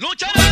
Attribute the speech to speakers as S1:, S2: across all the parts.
S1: ¡Lucharé!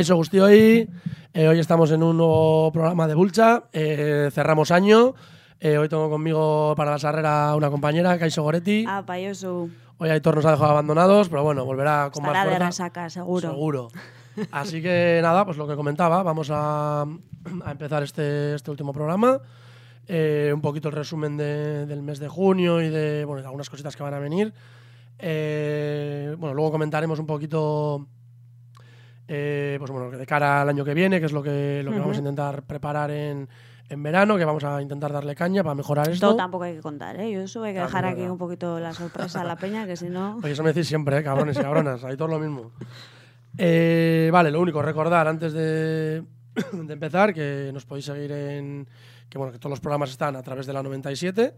S2: Kaiso Gustioi, eh, hoy estamos en un nuevo programa de Bulcha, eh, cerramos año, eh, hoy tengo conmigo para la sarrera una compañera, Kaiso Goretti,
S3: Ah, payoso.
S2: hoy Aitor nos ha dejado abandonados, pero bueno, volverá con
S3: Estará
S2: más
S3: de
S2: fuerza.
S3: resaca, seguro.
S2: Seguro. Así que nada, pues lo que comentaba, vamos a, a empezar este, este último programa. Eh, un poquito el resumen de- del mes de junio y de, bueno, de algunas cositas que van a venir. Eh, bueno, luego comentaremos un poquito eh, pues bueno, de cara al año que viene, que es lo que, lo que vamos a intentar preparar en, en verano, que vamos a intentar darle caña para mejorar esto.
S3: Esto tampoco hay que contar, ¿eh? Yo eso hay que
S2: Claro,
S3: dejar aquí un poquito la sorpresa a la peña, que si no...
S2: Oye, eso me decís siempre, ¿eh? cabrones y cabronas. Ahí todo lo mismo. Eh, vale, lo único, recordar antes de, de empezar que nos podéis seguir en. Que bueno, que todos los programas están a través de la 97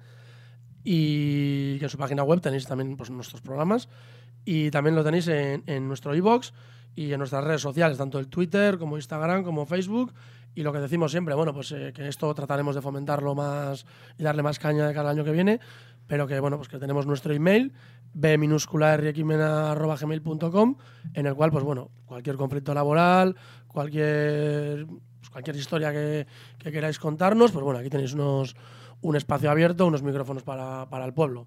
S2: y que en su página web tenéis también pues, nuestros programas. Y también lo tenéis en, en nuestro iBox y en nuestras redes sociales, tanto el Twitter como Instagram como Facebook. Y lo que decimos siempre, bueno, pues eh, que esto trataremos de fomentarlo más y darle más caña de cada año que viene, pero que bueno, pues que tenemos nuestro email, b minúscula gmail.com en el cual, pues bueno, cualquier conflicto laboral, cualquier pues, cualquier historia que, que queráis contarnos, pues bueno, aquí tenéis unos, un espacio abierto, unos micrófonos para, para el pueblo.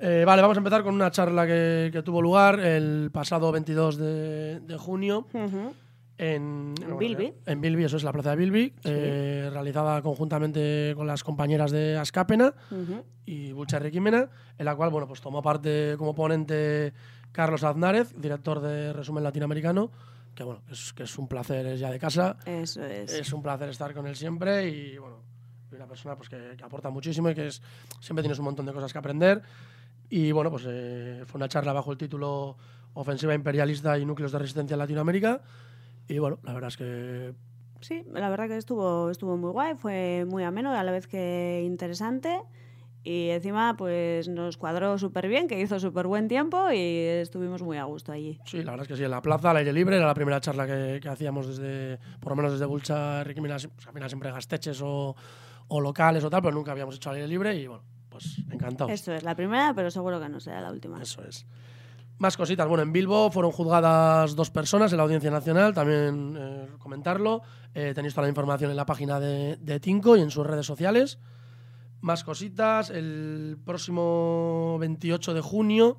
S2: Eh, vale, vamos a empezar con una charla que, que tuvo lugar el pasado 22 de, de junio
S3: Ujú.
S2: en,
S3: En Bilbi.
S2: En Bilbi, eso es la plaza de Bilbi, eh, realizada conjuntamente con las compañeras de Ascapena
S3: Ujú.
S2: y Bulcha Riquimena, en la cual bueno, pues tomó parte como ponente Carlos Aznárez, director de Resumen Latinoamericano, que bueno, es, que es un placer, es ya de casa,
S3: Eso es.
S2: es un placer estar con él siempre y bueno, una persona pues, que, que aporta muchísimo y que es, siempre tienes un montón de cosas que aprender. Y bueno, pues eh, fue una charla bajo el título Ofensiva imperialista y núcleos de resistencia en Latinoamérica. Y bueno, la verdad es que
S3: Sí, la verdad que estuvo, estuvo muy guay, fue muy ameno, a la vez que interesante. Y encima, pues nos cuadró súper bien, que hizo súper buen tiempo y estuvimos muy a gusto allí.
S2: sí, la verdad es que sí, en la plaza, al aire libre, era la primera charla que, que hacíamos desde, por lo menos desde Bulcha, Riquimina, pues al final siempre gasteches o, o locales o tal, pero nunca habíamos hecho al aire libre y bueno, pues encantados.
S3: Esto es la primera, pero seguro que no será la última.
S2: Eso es. Más cositas. Bueno, en Bilbo fueron juzgadas dos personas en la Audiencia Nacional, también eh, comentarlo. Eh, tenéis toda la información en la página de, de Tinco y en sus redes sociales. Más cositas. El próximo 28 de junio,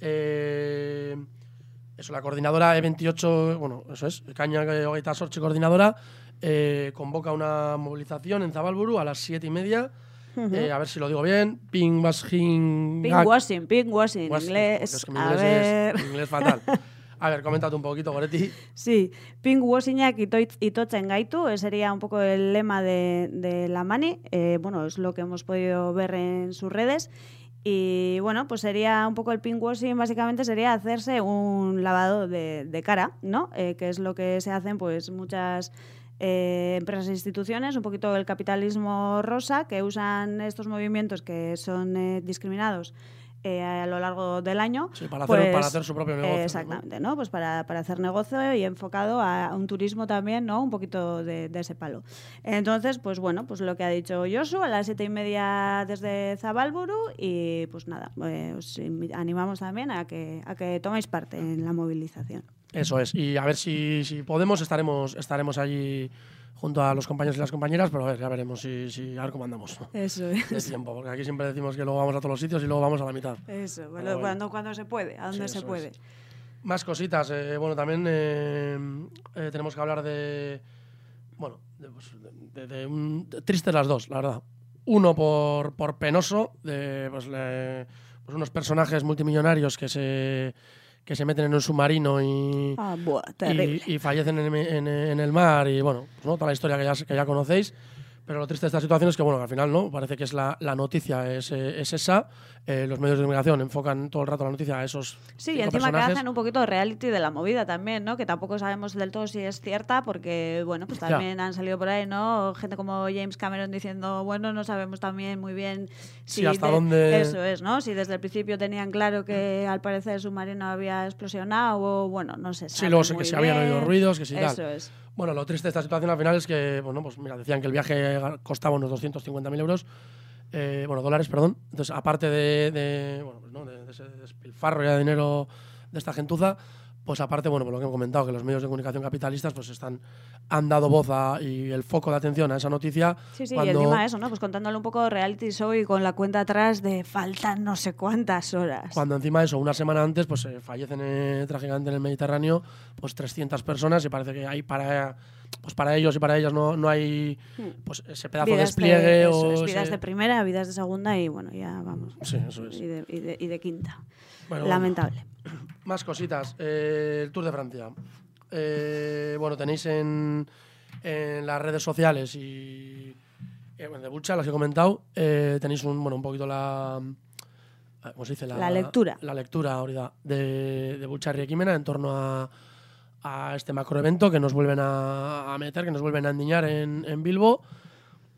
S2: eh, eso, la coordinadora E28, bueno, eso es, Caña Ogaita Sorche, coordinadora, convoca una movilización en Zabalburu a las siete y media. Eh, a ver si lo digo bien. Pingbashing.
S3: Pinkwashing, pinkwashing,
S2: Pues,
S3: inglés.
S2: es que mi
S3: a
S2: inglés
S3: ver.
S2: es inglés fatal. A ver, coméntate un poquito, Goretti.
S3: Sí, pinkwashinyak itoitz- itotzen gaitu, eh, sería un poco el lema de, de la Mani. Eh, bueno, es lo que hemos podido ver en sus redes. Y bueno, pues sería un poco el pinkwashing, básicamente sería hacerse un lavado de, de cara, ¿no? Eh, que es lo que se hacen pues muchas eh, empresas e instituciones, un poquito el capitalismo rosa, que usan estos movimientos que son eh, discriminados eh, a lo largo del año.
S2: Sí, para hacer-
S3: pues,
S2: para hacer su propio negocio, ¿no?
S3: Exactamente, ¿no? Pues para, para hacer negocio y enfocado a un turismo también, ¿no? Un poquito de, de ese palo. Entonces, pues bueno, pues lo que ha dicho Josu, a las siete y media desde Zabalburu y pues nada, eh, os animamos también a que, a que toméis parte en la movilización.
S2: Eso es. Y a ver si, si podemos, estaremos, estaremos allí junto a los compañeros y las compañeras, pero a ver, ya veremos si, si a ver cómo andamos
S3: Eso
S2: de
S3: es.
S2: tiempo, porque aquí siempre decimos que luego vamos a todos los sitios y luego vamos a la mitad.
S3: Eso,
S2: bueno.
S3: cuando, cuando se puede, a donde
S2: Sí,
S3: se puede.
S2: es. Más cositas. eh, bueno, también eh, eh, tenemos que hablar de. Bueno, de, pues, de- de un- de- tristes las dos, la verdad. Uno por, por penoso, de pues, le- pues unos personajes multimillonarios que se, que se meten en un submarino y,
S3: Ah, buah,
S2: y, y fallecen en, el- en- en el mar y bueno, pues, ¿no? toda la historia que ya, que ya conocéis. Pero lo triste de esta situación es que, bueno, que al final, ¿no? Parece que es la, la noticia es, eh, es esa. Eh, los medios de comunicación enfocan todo el rato la noticia a esos
S3: Sí, y
S2: cinco
S3: encima que
S2: personajes.
S3: hacen un poquito de reality de la movida también, ¿no? Que tampoco sabemos del todo si es cierta, porque, bueno, pues
S2: Ya.
S3: también han salido por ahí, ¿no? Gente como James Cameron diciendo, bueno, no sabemos también muy bien si.
S2: Sí, hasta
S3: de-
S2: dónde-
S3: Eso es, ¿no? Si desde el principio tenían claro que al parecer el submarino había explosionado, o bueno, no sé.
S2: Sí, luego que se habían oído ruidos, que sí, tal.
S3: Eso es.
S2: Bueno, lo triste de esta situación al final es que, bueno, pues mira, decían que el viaje costaba unos 250.000 euros, eh, bueno, dólares, perdón. Entonces, aparte de, de, bueno, pues, ¿no? de, de ese despilfarro ya de dinero de esta gentuza, pues aparte, bueno, por lo que he comentado, que los medios de comunicación capitalistas pues están, han dado voz a- y el foco de atención a esa noticia.
S3: Sí, sí,
S2: cuando,
S3: y encima eso, ¿no? Pues contándole un poco de reality show y con la cuenta atrás de faltan no sé cuántas horas.
S2: Cuando encima de eso, una semana antes, pues eh, fallecen eh, trágicamente en el Mediterráneo pues 300 personas y parece que hay para, pues para ellos y para ellas no, no hay pues ese pedazo de
S3: Hmm.
S2: Despliegue
S3: eso
S2: o
S3: es, vidas
S2: ese-
S3: de primera, vidas de segunda y bueno, ya vamos.
S2: Sí, eso es.
S3: Y de, y de- y de quinta.
S2: Bueno,
S3: Lamentable.
S2: Más cositas. Eh, el Tour de Francia. Eh, bueno, tenéis en, en las redes sociales y eh, bueno, de Bucha, las he comentado. eh, tenéis un, bueno, un poquito la. ¿Cómo se dice?
S3: La lectura.
S2: La lectura ahorita de, de Bucha Riequimena en torno a, a este macroevento que nos vuelven a, a meter, que nos vuelven a endiñar en, en Bilbo.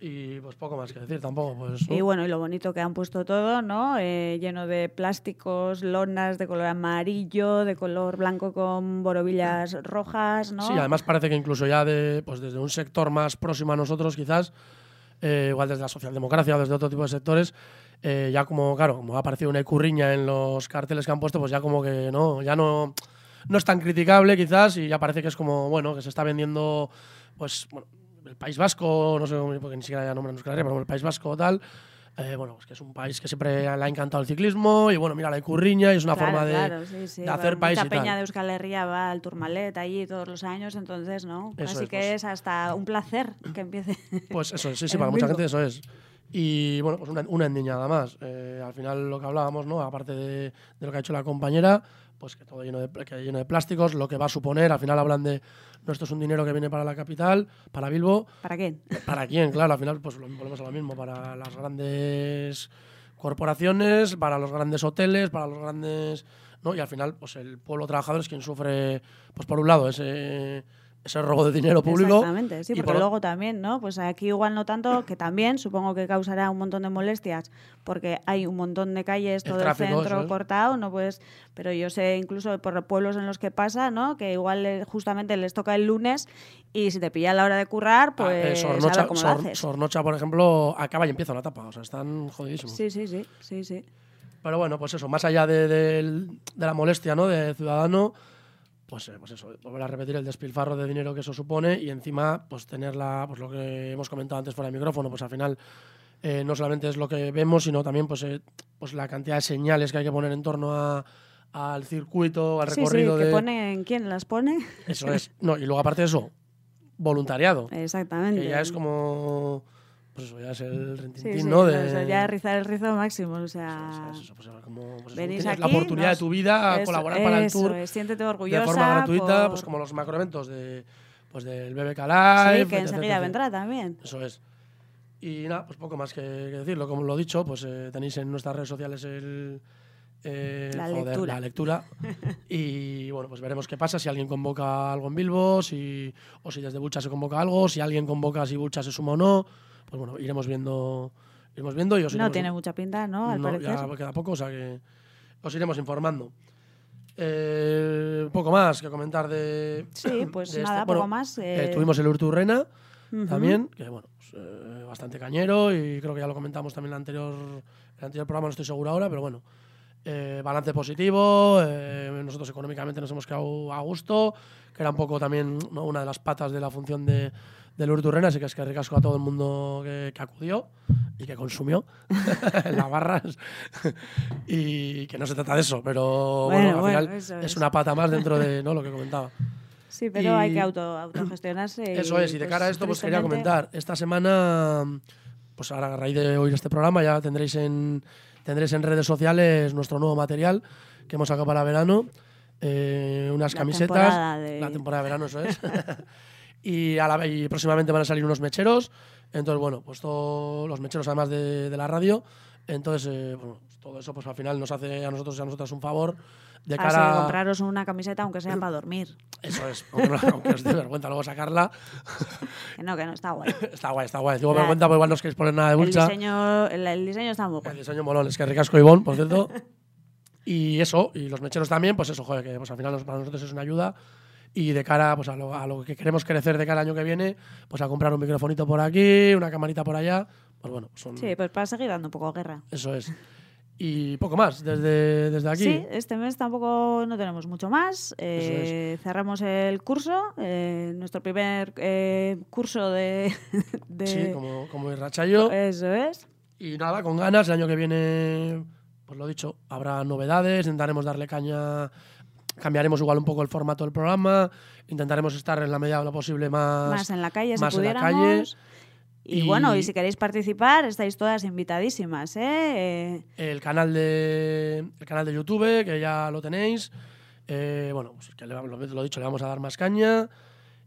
S2: Y pues poco más que decir tampoco. Pues, ¿no?
S3: Y bueno, y lo bonito que han puesto todo, ¿no? Eh, lleno de plásticos, lonas de color amarillo, de color blanco con borobillas rojas, ¿no?
S2: Sí, además parece que incluso ya de, pues desde un sector más próximo a nosotros, quizás, eh, igual desde la socialdemocracia o desde otro tipo de sectores, eh, ya como, claro, como ha aparecido una ecurriña en los carteles que han puesto, pues ya como que no, ya no, no es tan criticable quizás y ya parece que es como, bueno, que se está vendiendo, pues, bueno, el País Vasco, no sé, porque ni siquiera ya nombran Euskal Herria, pero el País Vasco tal, eh, bueno, pues que es un país que siempre le ha encantado el ciclismo y bueno, mira la ecurriña y es una
S3: Claro,
S2: forma de,
S3: claro, sí, sí,
S2: de hacer país tal.
S3: peña de Euskal Herria va al Tourmalet allí todos los años, entonces, ¿no?
S2: Eso
S3: Así
S2: es,
S3: que
S2: pues.
S3: es hasta un placer que empiece.
S2: Pues eso, sí, sí, para mucha gente eso es. Y bueno, pues una, una endiñada más. Eh, al final lo que hablábamos, ¿no? Aparte de, de lo que ha hecho la compañera, pues que todo lleno de, que lleno de plásticos, lo que va a suponer, al final hablan de, no, esto es un dinero que viene para la capital, para Bilbo,
S3: ¿Para quién?
S2: ¿para quién? Claro, al final pues lo- volvemos a lo mismo, para las grandes corporaciones, para los grandes hoteles, para los grandes... ¿no? Y al final, pues el pueblo trabajador es quien sufre, pues por un lado, ese ese robo de dinero público.
S3: Exactamente, sí,
S2: y
S3: porque
S2: por-
S3: luego también, ¿no? Pues aquí igual no tanto, que también supongo que causará un montón de molestias, porque hay un montón de calles, todo el,
S2: tráfico,
S3: centro
S2: es.
S3: cortado, no puedes, pero yo sé incluso por los pueblos en los que pasa, ¿no? Que igual eh, justamente les toca el lunes y si te pilla a la hora de currar,
S2: Ah, eh,
S3: pues a
S2: Sornocha,
S3: ver cómo lo
S2: Sor-
S3: haces.
S2: Sornocha, por ejemplo, acaba y empieza la etapa. O sea, están jodidísimos.
S3: Sí, sí, sí, sí, sí.
S2: Pero bueno, pues eso, más allá de, de la molestia ¿no? de ciudadano, pues, eh, pues eso, volver a repetir el despilfarro de dinero que eso supone y encima, pues tener la, pues lo que hemos comentado antes fuera de micrófono, pues al final eh, no solamente es lo que vemos, sino también pues, eh, pues la cantidad de señales que hay que poner en torno a- al circuito, al
S3: Sí, sí,
S2: recorrido
S3: que
S2: de...
S3: ponen quién las pone.
S2: Eso es. No, y luego aparte de eso, voluntariado.
S3: Exactamente.
S2: Que ya es como... Pues eso, ya es el
S3: Sí,
S2: rentintín,
S3: sí,
S2: ¿no?
S3: o
S2: De,
S3: ya rizar el rizo máximo, o sea...
S2: eso, pues, como, pues
S3: venís
S2: la oportunidad
S3: nos-
S2: de tu vida a colaborar para el tour
S3: es, siéntete
S2: de
S3: orgullosa.
S2: forma gratuita,
S3: por-
S2: pues como los macroeventos de, pues del BBK Live.
S3: Sí, que enseguida vendrá también.
S2: Eso es. Y nada, pues poco más que, que decirlo. Como lo he dicho, pues eh, tenéis en nuestras redes sociales el, eh,
S3: La
S2: joder,
S3: lectura.
S2: la lectura. y bueno, pues veremos qué pasa, si alguien convoca algo en Bilbo, si, o si desde Bucha se convoca algo, si alguien convoca si Bucha se suma o no. Pues bueno, iremos viendo, iremos viendo y os
S3: No tiene mucha pinta, ¿no? Al
S2: no,
S3: parecer.
S2: ya queda poco, o sea que os iremos informando. Eh, poco más que comentar de.
S3: Sí, pues
S2: de este-
S3: nada,
S2: bueno,
S3: poco más.
S2: eh,
S3: eh,
S2: tuvimos el Urturrena
S3: ujú.
S2: también, que bueno, pues, eh, bastante cañero y creo que ya lo comentamos también en el anterior, el anterior programa, no estoy seguro ahora, pero bueno. balance positivo, nosotros económicamente nos hemos quedado a gusto, que era un poco también ¿no? una de las patas de la función de, del Urturrena, así que es que ricasco a todo el mundo que, que acudió y que consumió en las barras y que no se trata de eso, pero bueno,
S3: Bueno,
S2: al
S3: bueno,
S2: final
S3: eso
S2: es. una pata más dentro de ¿no? lo que comentaba.
S3: Sí, pero hay
S2: y-
S3: que auto, autogestionarse.
S2: Eso es, y de
S3: pues,
S2: cara a esto, pues quería comentar. Esta semana, pues ahora a raíz de oír este programa, ya tendréis en, tendréis en redes sociales nuestro nuevo material que hemos sacado para verano. eh, unas
S3: La
S2: camisetas.
S3: temporada de-
S2: La temporada de verano, eso es. y, a la, y próximamente van a salir unos mecheros. Entonces, bueno, pues todos los mecheros además de, de la radio. Entonces, eh, bueno, todo eso pues al final nos hace a nosotros y a nosotras un favor de
S3: Así
S2: cara
S3: que compraros una camiseta, aunque sea para dormir.
S2: Eso es, aunque, os dé vergüenza luego sacarla.
S3: Que no, que no, está guay.
S2: Está guay, está guay. Digo
S3: La-
S2: vergüenza, pues igual no os queréis poner nada de
S3: El
S2: bulcha.
S3: diseño, el, el diseño está muy
S2: El
S3: guay.
S2: diseño molón, es que ricasco Ivón, por cierto. y eso, y los mecheros también, pues eso, joder, que pues al final para nosotros es una ayuda. Y de cara pues a lo, a lo que queremos crecer de cara al año que viene, pues a comprar un microfonito por aquí, una camarita por allá. Pues bueno, son,
S3: Sí, pues para seguir dando un poco guerra.
S2: eso es. Y poco más, desde, desde aquí.
S3: Sí, este mes tampoco no tenemos mucho más. Eh, Cerramos el curso, eh, nuestro primer eh, curso de... de-
S2: Sí, como, como Irrachayo.
S3: Eso es.
S2: Y nada, con ganas, el año que viene, pues lo dicho, habrá novedades, intentaremos darle caña, cambiaremos igual un poco el formato del programa, intentaremos estar en la medida de lo posible más,
S3: Más en la calle,
S2: más
S3: si
S2: en la calle.
S3: Y,
S2: Y-
S3: bueno, y si queréis participar, estáis todas invitadísimas, ¿eh? Eh,
S2: el canal de el canal de YouTube, que ya lo tenéis. Eh, bueno, pues que le, lo, lo dicho, le vamos a dar más caña.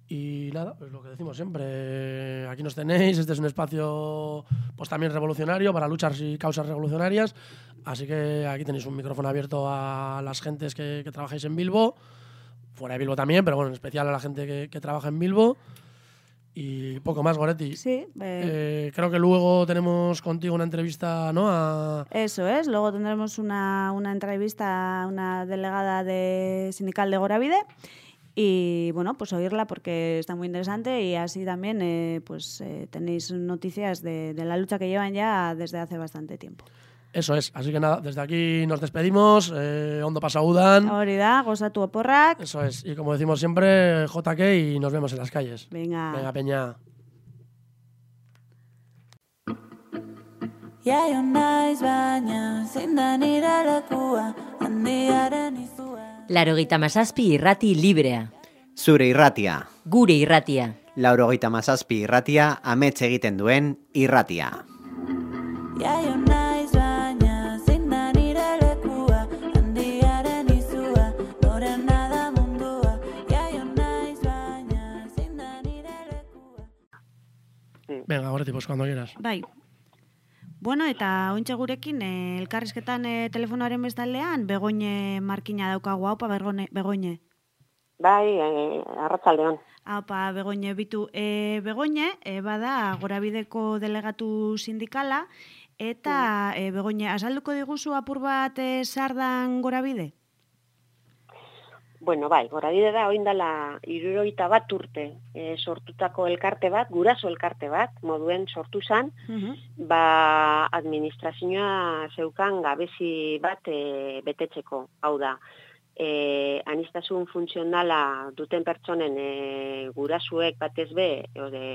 S2: Y nada, pues lo que decimos siempre, aquí nos tenéis, este es un espacio pues también revolucionario para luchas y causas revolucionarias, así que aquí tenéis un micrófono abierto a las gentes que, que trabajáis en Bilbo, fuera de Bilbo también, pero bueno, en especial a la gente que, que trabaja en Bilbo. Y poco más, Goretti.
S3: sí, eh,
S2: Eh, creo que luego tenemos contigo una entrevista, ¿no? A,
S3: Eso es, luego tendremos una, una entrevista a una delegada de sindical de Goravide y bueno, pues oírla porque está muy interesante y así también eh, pues eh, tenéis noticias de, de la lucha que llevan ya desde hace bastante tiempo.
S2: Eso es. Así que nada, desde aquí nos despedimos. Eh, Ondo pasaudan.
S3: Hori da, goza tu oporrak.
S2: Eso es. Y como decimos siempre, JK y nos vemos en las calles.
S3: Venga.
S2: Venga, Peña.
S4: Jaio naiz baina, handiaren izua.
S5: Mazazpi irrati librea.
S6: Zure irratia.
S5: Gure irratia.
S6: Laurogeita mazazpi irratia amets egiten duen irratia.
S4: Naiz
S2: Venga, Goretti, pues cuando quieras.
S3: Bai. Bueno, eta ointxe gurekin eh, elkarrizketan eh, telefonoaren bestaldean Begoñe Markina daukagu haupa Begoñe. Begoñe.
S7: Bai, eh, arratzaldeon.
S3: Apa, Begoñe, bitu. E, Begoñe, e, bada, gorabideko delegatu sindikala, eta, e, Begoñe, azalduko diguzu apur bat e, sardan gorabide?
S7: Bueno, bai, gorabide da, oindala iruroita bat urte e, sortutako elkarte bat, guraso elkarte bat, moduen sortu zan, ba administrazioa zeukan gabezi bat e, betetzeko. Hau da, e, anistasun funtzionala duten pertsonen e, gurasuek batez be, ode,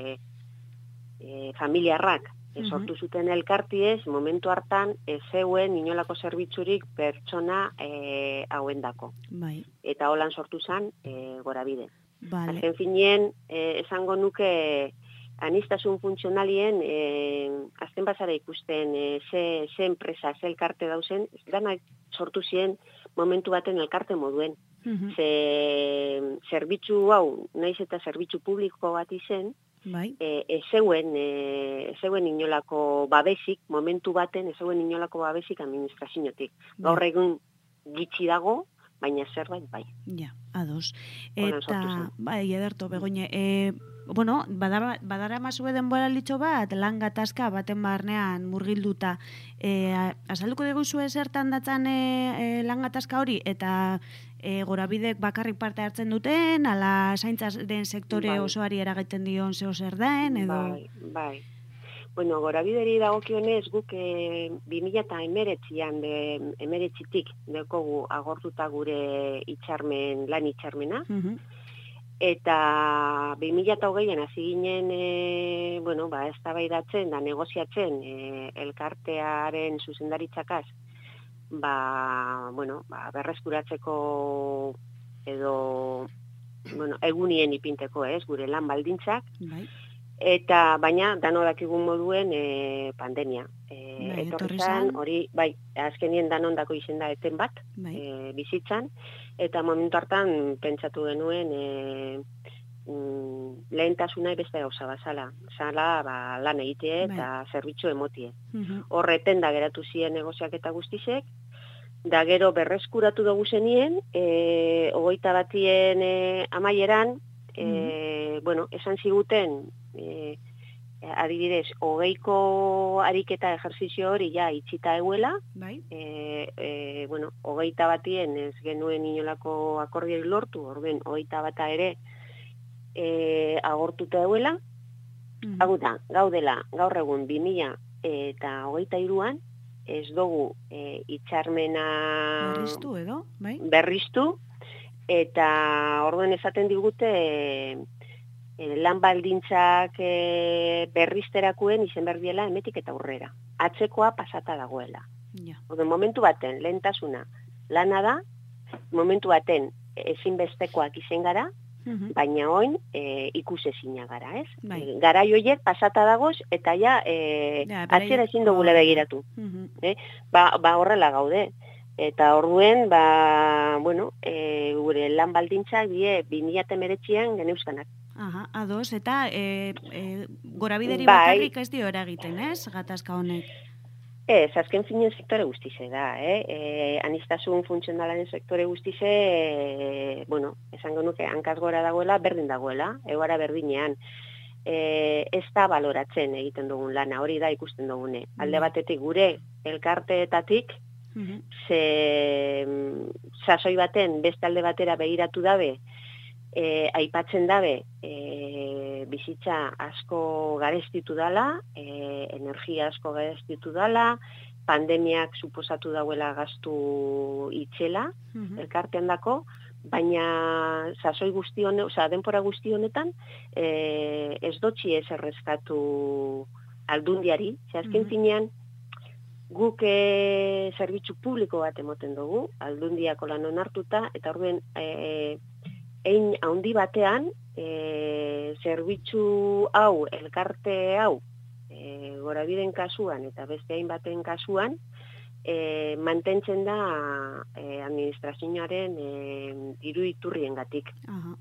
S7: e, familiarrak, e,
S3: Mhm.
S7: sortu zuten elkartiez, momentu hartan, ez zeuen inolako zerbitzurik pertsona e, hauendako.
S3: Bai,
S7: Eta holan sortu zen e, gorabide.
S3: bale.
S7: Azken finean, eh, esango nuke anistasun funtzionalien eh, azten bazara ikusten eh, ze, ze enpresa, ze elkarte dauzen, dana sortu ziren momentu baten elkarte moduen.
S3: Mhm.
S7: Ze zerbitzu hau, naiz eta zerbitzu publiko bat izen,
S3: Bai,
S7: e, ez zeuen, e, ez zeuen inolako babesik, momentu baten ez zeuen inolako babesik administraziotik. Gaur
S3: bai.
S7: egun gitxi dago, baina zerbait bai.
S3: Ja, ados. Eta, bai, ederto, Begoñe, e, bueno, badara, badara mazue denbora litxo bat, lan gatazka baten barnean murgilduta. E, azalduko diguzu zertan datzan e, e, lan gatazka hori, eta e, gorabidek bakarrik parte hartzen duten, ala zaintzaren sektore
S7: Bai.
S3: osoari eragiten dion zeo zer den, edo...
S7: Bai, bai. Bueno, gorabideri dagokionez guk e, 2000 eta emeretzian, de, emeretzitik dekogu agortuta gure itxarmen, lan itxarmena,
S3: Mhm,
S7: eta 2008an hasi ginen, e, bueno, ba, eztabaidatzen da negoziatzen e, elkartearen zuzendaritzakaz, ba, bueno, ba, berreskuratzeko edo bueno, egunien ipinteko, ez, gure lan baldintzak,
S3: Bai,
S7: Eta baina dano dakigun moduen e, pandemia. E,
S3: Bai,
S7: etorri
S3: etorri
S7: zan,
S3: zan.
S7: hori, bai, azkenien danondako izenda eten bat,
S3: bai.
S7: e, bizitzan, eta momentu hartan pentsatu genuen e, mm, lehentasuna beste gauza bazala. Zala, ba, lan egitea eta zerbitzu emotie.
S3: Mhm,
S7: Horreten da geratu ziren negoziak eta guztizek, da gero berreskuratu dugu zenien, e, ogoita batien e, amaieran, e, bueno, esan ziguten, e, adibidez, hogeiko ariketa ejerzizio hori ja itxita eguela,
S3: Bai,
S7: e, e, bueno, hogeita batien ez genuen inolako akordioi lortu, orden hogeita bata ere e, agortuta eguela,
S3: mhm,
S7: Hau da, gaudela, gaur egun 2000 eta hogeita iruan, ez dugu e, itxarmena
S3: berriztu edo, bai?
S7: berriztu, eta orduen esaten digute e, e, lan baldintzak e, berrizterakuen izen berdiela emetik eta aurrera. Atzekoa pasata dagoela.
S3: Ja,
S7: Orden, momentu baten lehentasuna lana da, momentu baten ezinbestekoak izen gara,
S3: mhm,
S7: baina oin e, ikusezina gara, ez?
S3: Bai.
S7: E, garai horiek pasata dagoz eta ja, e,
S3: Ja,
S7: atzera ezin dugule begiratu.
S3: mhm,
S7: Ba, ba horrela gaude. Eta orduen, ba, bueno, e, gure lan baldintzak die 2019an geneuzkanak.
S3: Aha, ados, eta e, e, gorabideri
S7: Bai.
S3: bakarrik ez dio eragiten, ez? Gatazka honek.
S7: Ez, azken finen sektore guztize da, eh? E, anistasun funtzionalaren sektore guztize, e, bueno, esango nuke, hankaz gora dagoela, berdin dagoela, egoara berdinean. E, ez da baloratzen egiten dugun lana, hori da ikusten dugune. Alde
S3: Bai.
S7: batetik gure elkarteetatik,
S3: Mhm,
S7: ze mm, sasoi baten beste alde batera begiratu dabe, e, aipatzen dabe e, bizitza asko garestitu dala, e, energia asko garestitu dala, pandemiak suposatu dauela gastu itxela,
S3: mhm,
S7: elkartean dako, baina sasoi guzti hone, oza, denpora guzti honetan, e, ez dotxi ez erreskatu aldundiari, ze azken
S3: Mhm.
S7: finean, guk e, zerbitzu publiko bat emoten dugu, aldundiako lan onartuta, eta orduen e, ein handi batean, e, zerbitzu hau, elkarte hau, e, gorabiden kasuan eta beste hainbaten kasuan, e, mantentzen da e, administrazioaren e, diru iturriengatik.
S3: aha,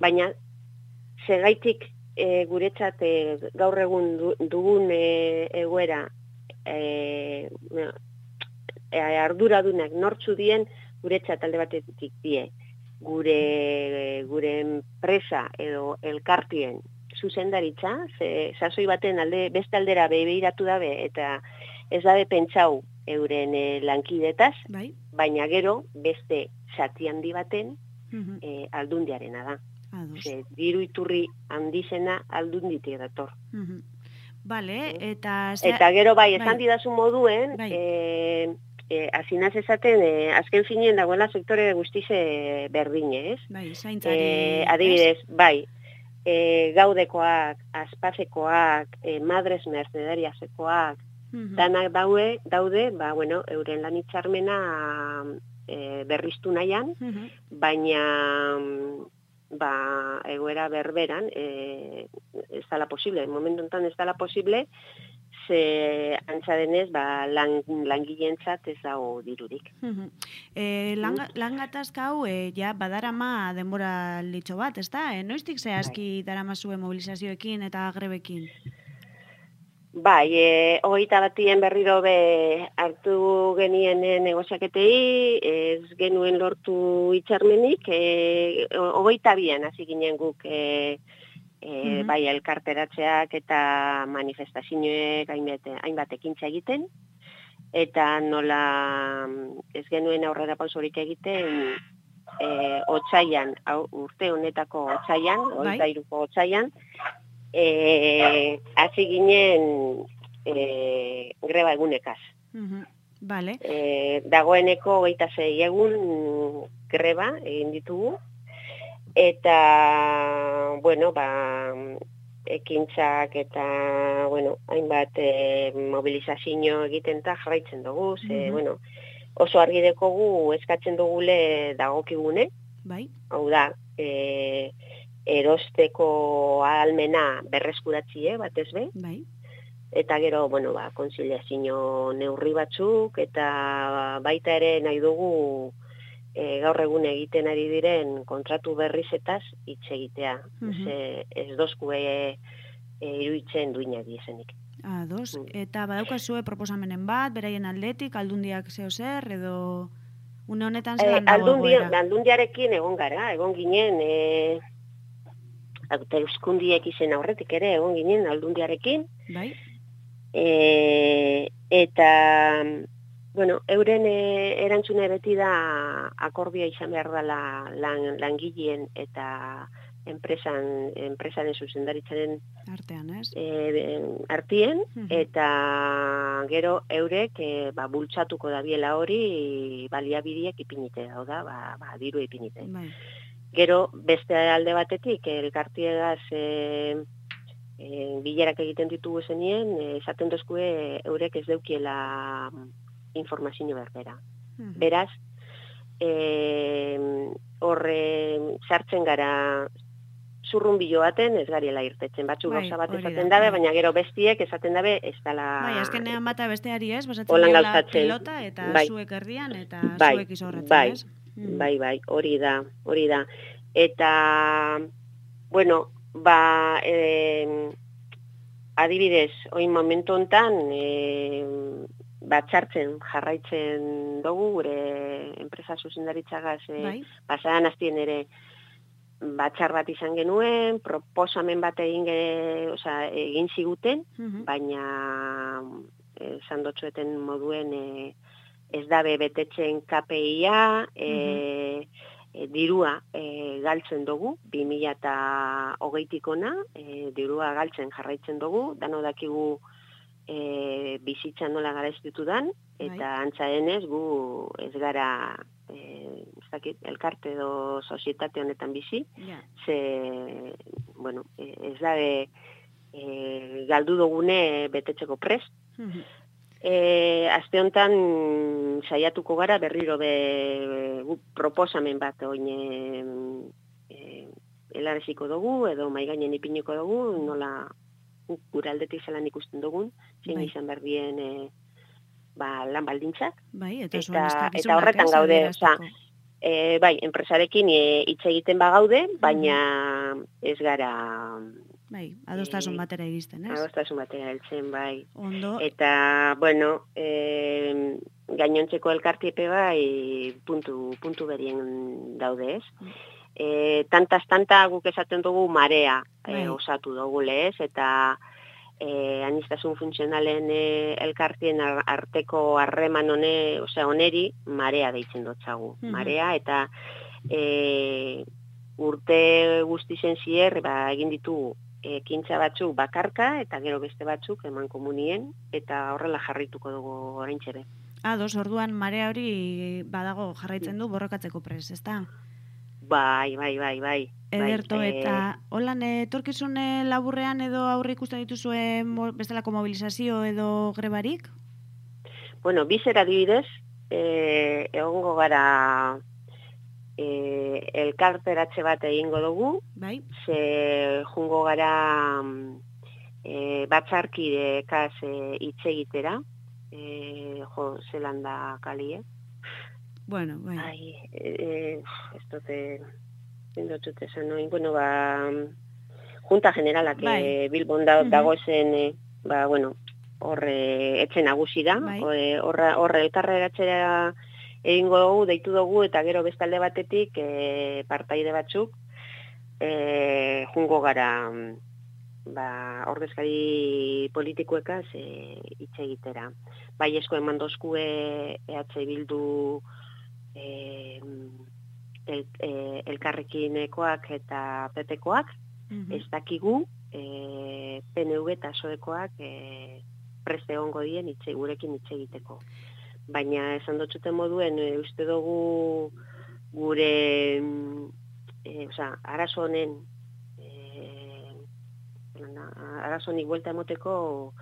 S7: Baina, segaitik e, guretzat e, gaur egun du- dugun e, egoera e, e, arduradunak nortzu dien guretzat alde batetik die. Gure gure enpresa edo elkartien zuzendaritza, ze sasoi baten alde beste aldera bebeiratu dabe eta ez dabe pentsau euren e, lankidetaz,
S3: Bai.
S7: baina gero beste zati handi baten
S3: Mhm.
S7: e, aldundiarena da.
S3: Ados.
S7: Ze, diru iturri handizena aldunditik dator.
S3: Mhm. Vale, eta... zea-
S7: Eta gero bai, esan
S3: bai.
S7: didazu moduen,
S3: Bai.
S7: e, e, azinaz esaten, e, azken finien dagoela sektore guztize berdine, ez?
S3: Bai, zaintzari...
S7: E,
S3: ez?
S7: adibidez, bai, e, gaudekoak, azpazekoak, e, madres mercedariasekoak,
S3: Mhm.
S7: danak daude, daude, ba, bueno, euren lan hitzarmena e, berriztu nahian,
S3: Mhm.
S7: baina mm, ba, egoera berberan e, ez dala posible, momentu enten ez dala posible, ze antza denez, ba, lan, langileentzat ez dago dirurik.
S3: E, lan, lan gatazka hau, e, ja, badarama denbora litxo bat, ez da? E, noiztik zehazki darama zuen mobilizazioekin eta grebekin?
S7: Bai, e, hogeita batien berriro be hartu genien negoziaketei, ez genuen lortu itxarmenik, e, ho- hogeita bian hasi ginen guk e, e,
S3: Mhm.
S7: bai elkarteratzeak eta manifestazioek hainbat, hainbat ekintza egiten, eta nola mm, ez genuen aurrera pausorik egiten e, otsaian, hau, urte honetako otsaian,
S3: Bai.
S7: hogeita hiruko otsaian, e, hasi ginen e, greba egunekaz.
S3: Mhm. Vale.
S7: E, dagoeneko hogeita zei egun greba egin ditugu, eta, bueno, ba, ekintzak eta, bueno, hainbat e, mobilizazio egiten eta jarraitzen dugu, ze,
S3: Mhm.
S7: bueno, oso argi dekogu eskatzen dugule dagokigune,
S3: Bai.
S7: hau da, e, erosteko ahalmena berreskuratzie batez be,
S3: Bai.
S7: eta gero, bueno, ba, konziliazio neurri batzuk, eta baita ere nahi dugu e, gaur egun egiten ari diren kontratu berrizetaz hitz egitea.
S3: Mhm.
S7: Ze ez dozku e, e, iruditzen duinak dizenik.
S3: Ados.
S7: Mm.
S3: Eta badaukazue proposamenen bat, beraien aldetik, aldundiak zeo zer, edo une honetan
S7: E,
S3: zelan dago
S7: aldundia,
S3: egoera?
S7: aldundiarekin egon gara, egon ginen, e, euskundiek izen aurretik ere, egon ginen aldundiarekin,
S3: Bai.
S7: E, eta, bueno, euren e, erantzune beti da akordia izan behar dela lan, langileen eta enpresan, enpresaren zuzendaritzaren
S3: Artean, ez?
S7: e, artien,
S3: Mhm.
S7: eta gero eurek e, ba, bultzatuko dabiela hori baliabideak ipinite, hau da, ba, ba, diru ipinite.
S3: Bai.
S7: Gero, beste alde batetik, elkartiegaz e, e, bilerak egiten ditugu zenien, esaten dozkue eurek ez deukiela mm, informazio berbera.
S3: Mhm.
S7: Beraz, e, horre sartzen gara zurrun bilo baten ez gariela irtetzen. Batzu
S3: Bai,
S7: gauza bat esaten dabe,
S3: bai.
S7: baina gero bestiek esaten dabe ez dala...
S3: Bai, azkenean bata besteari ez, basatzen
S7: gauzatzen.
S3: pilota eta
S7: Bai.
S3: zuek erdian eta
S7: Bai,
S3: zuek izorratzen,
S7: bai,
S3: ez? Mhm.
S7: Bai, bai, hori da, hori da. Eta, bueno, ba, eh, adibidez, oin momentu hontan, eh, batzartzen jarraitzen dugu, gure enpresa zuzendaritzagaz, eh,
S3: Bai.
S7: pasadan aztien ere batzar bat izan genuen, proposamen bat egin, ge, osea, egin ziguten,
S3: Mhm.
S7: baina eh, esan dotzueten moduen e, ez dabe betetzen KPIa, e, e, dirua e, galtzen dugu, 2000 eta hogeitikona, e, dirua galtzen jarraitzen dugu, dano dakigu e, bizitza nola gara dan, eta
S3: Bai.
S7: antza denez gu ez gara e, ez dakit, elkarte edo sozietate honetan bizi,
S3: Ja.
S7: ze, bueno, e, ez dabe e, galdu dugune betetzeko prest. E, aste honetan saiatuko gara berriro be guk proposamen bat oin e, e, elareziko dugu edo mai gainen ipiniko dugu nola guk gure aldetik zelan ikusten dugun, zein
S3: Bai.
S7: izan berdien e, ba, lan baldintzak.
S3: Bai, eta,
S7: Eta- eta horretan
S3: ez,
S7: gaude,
S3: adierazteko.
S7: E, bai, enpresarekin e, hitz egiten bagaude, baina ez gara
S3: Bai, adostasun
S7: Eh,
S3: batera iristen, ez?
S7: adostasun batera heltzen, bai.
S3: Ondo,
S7: Eta, bueno, e, gainontzeko elkartiepe bai puntu, puntu berien daude ez. E, tantaz tanta guk esaten dugu marea
S3: Bai.
S7: e, osatu dugu lez, eta e, anistasun funtzionalen e, elkartien ar- arteko harreman hone, osea, oneri marea deitzen dotzagu.
S3: Mhm.
S7: Marea eta e, urte guztizen zier, ba, egin ditugu ekintza batzuk bakarka eta gero beste batzuk eman komunien eta horrela jarrituko dugu oraintxe be.
S3: Ados, orduan marea hori badago jarraitzen du borrokatzeko pres, ezta?
S7: Bai, bai, bai, bai.
S3: Ederto,
S7: bai,
S3: eta holan etorkizun eh, laburrean edo aurre ikusten dituzue mo- bestelako mobilizazio edo grebarik?
S7: Bueno, bizer adibidez, eh, egongo gara eh, elkarteratze bat egingo dugu,
S3: Bai?
S7: ze jungo gara mm, eh, batzarkidekaz eh, hitz egitera, eh, jo, zelanda kalie.
S3: Bueno, bai.
S7: Ai, eh, ez dute, endotut esan noin, bueno, ba, Junta Generalak
S3: Bai.
S7: Bilbon da,
S3: Mhm.
S7: dagozen, eh, ba, bueno, horre etxe nagusi da,
S3: Bai.
S7: eh, horra, horre elkarreratzera egingo dugu, deitu dugu, eta gero bestalde batetik eh, partaide batzuk eh, jungo gara ba, ordezkari politikoekaz eh, hitz egitera. Bai esko eman dozkue EH Bildu eh, el, eh, elkarrekinekoak eta PPkoak,
S3: Mhm.
S7: ez dakigu eh, PNV eta SOEkoak eh, preste egongo dien hitze gurekin hitz egiteko. Baina esan dotzuten moduen e, uste dugu gure mm, e, osea, arazo honen e, arazonik buelta emoteko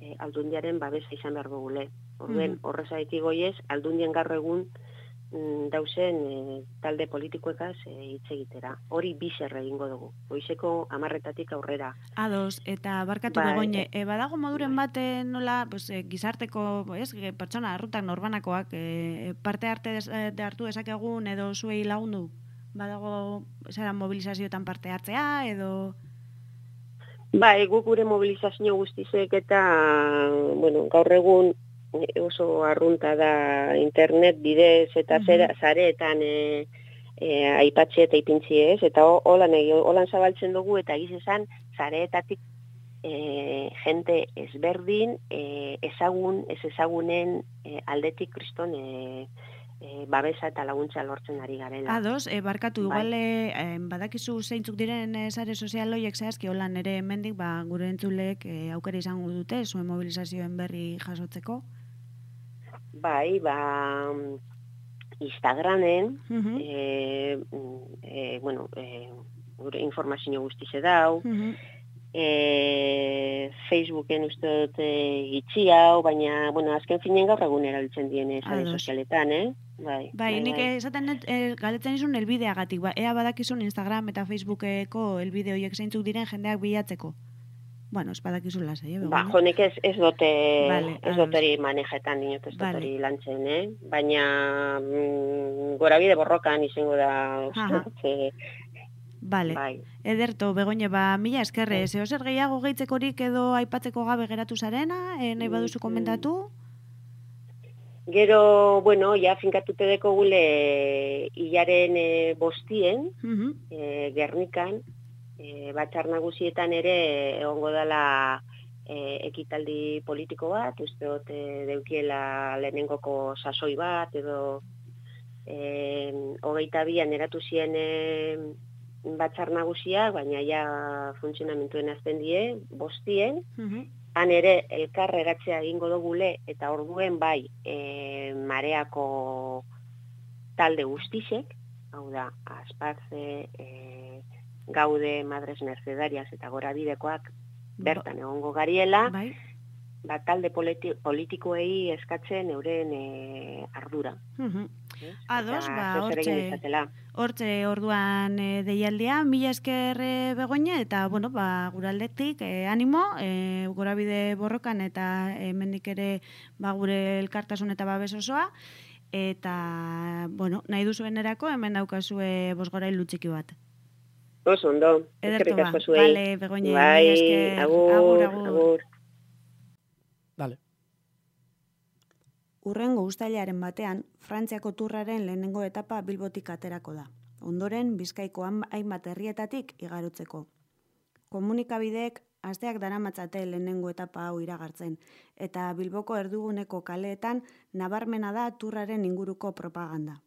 S7: e, aldundiaren babesa izan behar dugule. Orduen,
S3: Mhm.
S7: horrezaitik goiez, aldundien gaur egun mm, dausen e, talde politikoekaz e, hitz egitera. Hori bizerre egingo dugu. Goizeko amarretatik aurrera.
S3: Ados, eta barkatu
S7: Bai,
S3: begoine, e, badago moduren bate nola, pues, gizarteko, ez, pertsona arrutak norbanakoak, e, parte arte des, de hartu dezakegun edo zuei lagundu? Badago, zera, mobilizazioetan parte hartzea, edo...
S7: Bai, guk gure mobilizazio guztizek eta, bueno, gaur egun eh, oso arrunta da internet bidez eta zera, zareetan e, e, aipatxe eta ipintzi ez, eta ho- holan, holan zabaltzen dugu eta egiz esan zareetatik e, jente ezberdin, e, ezagun, ez ezagunen e, aldetik kriston e, e, babesa eta laguntza lortzen ari garela.
S3: Ados, e, barkatu,
S7: Bai.
S3: igual e, em, badakizu zeintzuk diren e, sare sozial hoiek zehazki holan ere hemendik ba, gure entzuleek e, aukera izango dute zuen mobilizazioen berri jasotzeko.
S7: Bai, ba, Instagramen,
S3: Mhm.
S7: e, e, bueno, e, gure informazio guztize dau,
S3: Mhm.
S7: e, Facebooken uste dut e, itxi hau, baina, bueno, azken finen gaur egun erabiltzen diene sare
S3: Ados.
S7: sozialetan, eh? Bai,
S3: Bai, nik esaten dut, e, galetzen izun elbideagatik, ba, ea badakizun Instagram eta Facebookeko elbide horiek zeintzuk diren jendeak bilatzeko. Bueno, ez badakizun lasai, eh,
S7: Ba, jonek ez, ez dote,
S3: Vale,
S7: ez dut hori manejetan, dinot ez
S3: Vale.
S7: hori lantzen, eh? Baina, mm, gorabide borrokan izango da, ze,
S3: Vale.
S7: bai.
S3: Ederto, begoña, ba, mila eskerre, zeo zer gehiago gehitzekorik edo aipatzeko gabe geratu zarena, e, nahi baduzu
S7: Mm,
S3: komentatu?
S7: Gero, bueno, ja finkatute deko gule hilaren e, bostien,
S3: Mhm.
S7: e, Gernikan, e, batzar nagusietan ere egongo dela e, ekitaldi politiko bat, uste dut e, deukiela lehenengoko sasoi bat, edo e, hogeita bian eratu ziren e, batzar nagusiak, baina ja funtzionamentuen azten die, bostien,
S3: Mhm.
S7: Han ere elkarreratzea egingo dugule eta orduen bai e, mareako talde guztisek, hau da, aspatze, e, gaude, madres mercedarias eta gorabidekoak bertan egongo gariela,
S3: Bai.
S7: ba, talde politi politikoei eskatzen euren e, ardura.
S3: Mhm.
S7: ez?
S3: Ados, ba, hortxe-. Hortze orduan e, deialdia, mila esker e, begoña, eta, bueno, ba, guraldetik, e, animo, e, gorabide borrokan, eta hemendik ere, ba, gure elkartasun eta babes osoa, eta, bueno, nahi duzuen erako, hemen daukazue bosgora txiki bat.
S7: Oso ondo,
S3: Ederto
S7: eskerrik
S3: ba,
S7: zuei.
S3: vale, begoña, mila
S7: bai,
S3: esker,
S7: agur,
S3: agur, agur.
S7: agur.
S2: Dale.
S3: Urrengo ustailaren batean, Frantziako turraren lehenengo etapa Bilbotik aterako da. Ondoren, Bizkaiko hainbat herrietatik igarotzeko. Komunikabideek asteak daramatzate lehenengo etapa hau iragartzen, eta Bilboko erduguneko kaleetan nabarmena da turraren inguruko propaganda.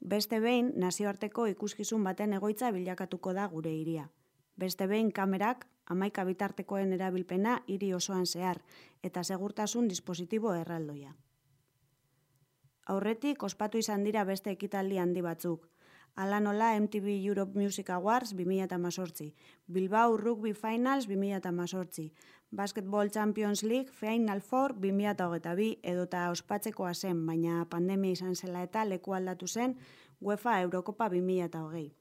S3: Beste behin, nazioarteko ikuskizun baten egoitza bilakatuko da gure hiria. Beste behin kamerak, amaika bitartekoen erabilpena hiri osoan zehar, eta segurtasun dispositibo erraldoia. Aurretik, ospatu izan dira beste ekitaldi handi batzuk. Ala nola MTV Europe Music Awards 2018, Bilbao Rugby Finals 2018, Basketball Champions League Final Four 2022 edota ospatzekoa zen, baina pandemia izan zela eta leku aldatu zen UEFA Eurokopa 2020.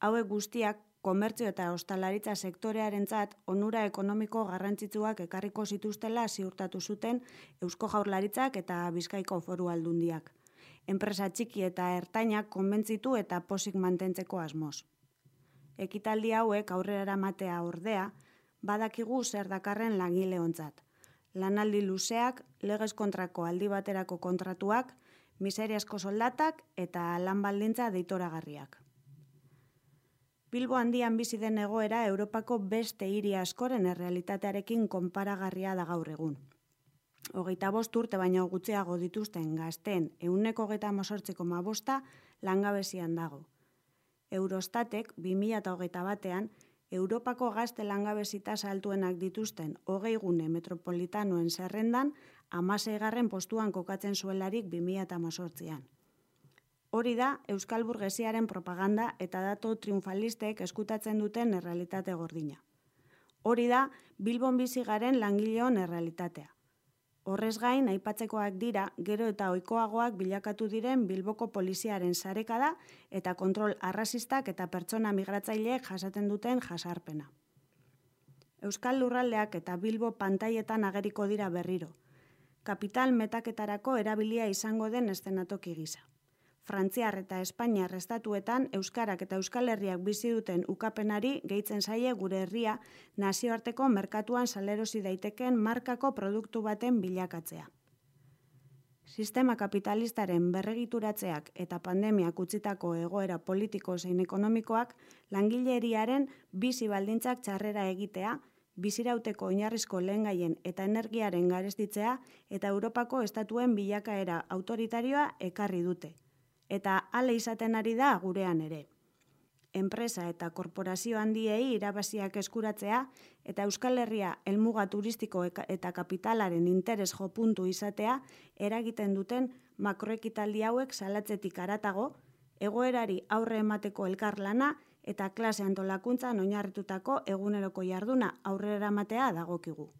S3: Hauek guztiak komertzio eta ostalaritza sektorearentzat onura ekonomiko garrantzitsuak ekarriko zituztela ziurtatu zuten Eusko Jaurlaritzak eta Bizkaiko Foru Aldundiak. Enpresa txiki eta ertainak konbentzitu eta posik mantentzeko asmoz. Ekitaldi hauek aurrera eramatea ordea, badakigu zer dakarren langile ontzat. Lanaldi luzeak, legez kontrako aldi baterako kontratuak, miseriasko soldatak eta lan baldintza deitoragarriak. Bilbo handian bizi den egoera Europako beste hiri askoren errealitatearekin konparagarria da gaur egun. Hogeita bost urte baino gutxiago dituzten gazten euneko hogeita mosortziko mabosta langabezian dago. Eurostatek 2008 batean Europako gazte langabezita altuenak dituzten hogei gune metropolitanoen zerrendan amaseigarren postuan kokatzen zuelarik 2008an. Hori da Euskal Burgesiaren propaganda eta dato triunfalistek eskutatzen duten errealitate gordina. Hori da Bilbon bizi garen langileon errealitatea. Horrez gain, aipatzekoak dira, gero eta ohikoagoak bilakatu diren Bilboko poliziaren sarekada eta kontrol arrasistak eta pertsona migratzaileek jasaten duten jasarpena. Euskal Lurraldeak eta Bilbo pantaietan ageriko dira berriro. Kapital metaketarako erabilia izango den estenatoki gisa. Frantziar eta Espainiar estatuetan Euskarak eta Euskal Herriak bizi duten ukapenari gehitzen zaie gure herria nazioarteko merkatuan salerosi daiteken markako produktu baten bilakatzea. Sistema kapitalistaren berregituratzeak eta pandemiak utzitako egoera politiko zein ekonomikoak langileriaren bizi baldintzak txarrera egitea, bizirauteko oinarrizko lehengaien eta energiaren garestitzea eta Europako estatuen bilakaera autoritarioa ekarri dute eta ale izaten ari da gurean ere. Enpresa eta korporazio handiei irabaziak eskuratzea eta Euskal Herria helmuga turistiko eta kapitalaren interes jopuntu izatea eragiten duten makroekitaldi hauek salatzetik aratago, egoerari aurre emateko elkarlana eta klase antolakuntzan oinarritutako eguneroko jarduna aurrera eramatea dagokigu.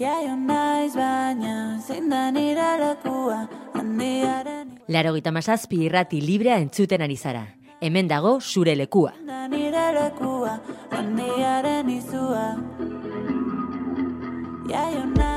S4: Jaio naiz baina zein da nire lekua handiaren
S5: Laro mazazpi irrati librea entzuten ari zara. Hemen dago zure lekua.
S4: da nire lekua handiaren izua Jaio naiz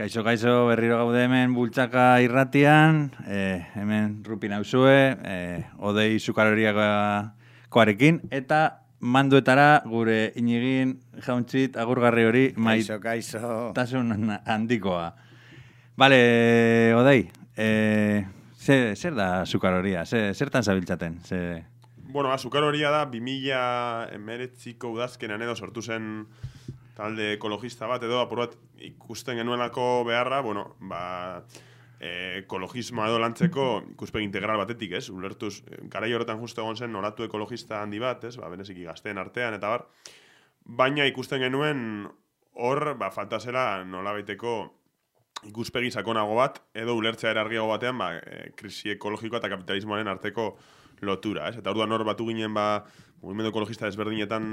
S8: Kaixo, kaixo, berriro gaude hemen bultzaka irratian, eh, hemen rupi nauzue, eh, odei zukaloriakoarekin, eta manduetara gure inigin jauntxit agurgarri hori
S6: Kaixo, kaixo.
S8: maitasun handikoa. Bale, odei, eh, ze, zer da zukaloria? Ze, zertan zabiltzaten? Ze,
S9: Bueno, azukar horia da, 2000 emeretziko udazkenean edo sortu zen talde ekologista bat, edo apur bat ikusten genuenako beharra, bueno, ba, e, ekologismoa edo lantzeko ikuspegi integral batetik, ez? Ulertuz, eh, garai horretan justo egon zen noratu ekologista handi bat, ez? Ba, bereziki gazteen artean, eta bar. Baina ikusten genuen hor, ba, falta zela nolabaiteko ikuspegi sakonago bat, edo ulertzea erargiago batean, ba, e, krisi ekologikoa eta kapitalismoaren arteko lotura, ez? Eta orduan hor batu ginen, ba, mugimendu ekologista desberdinetan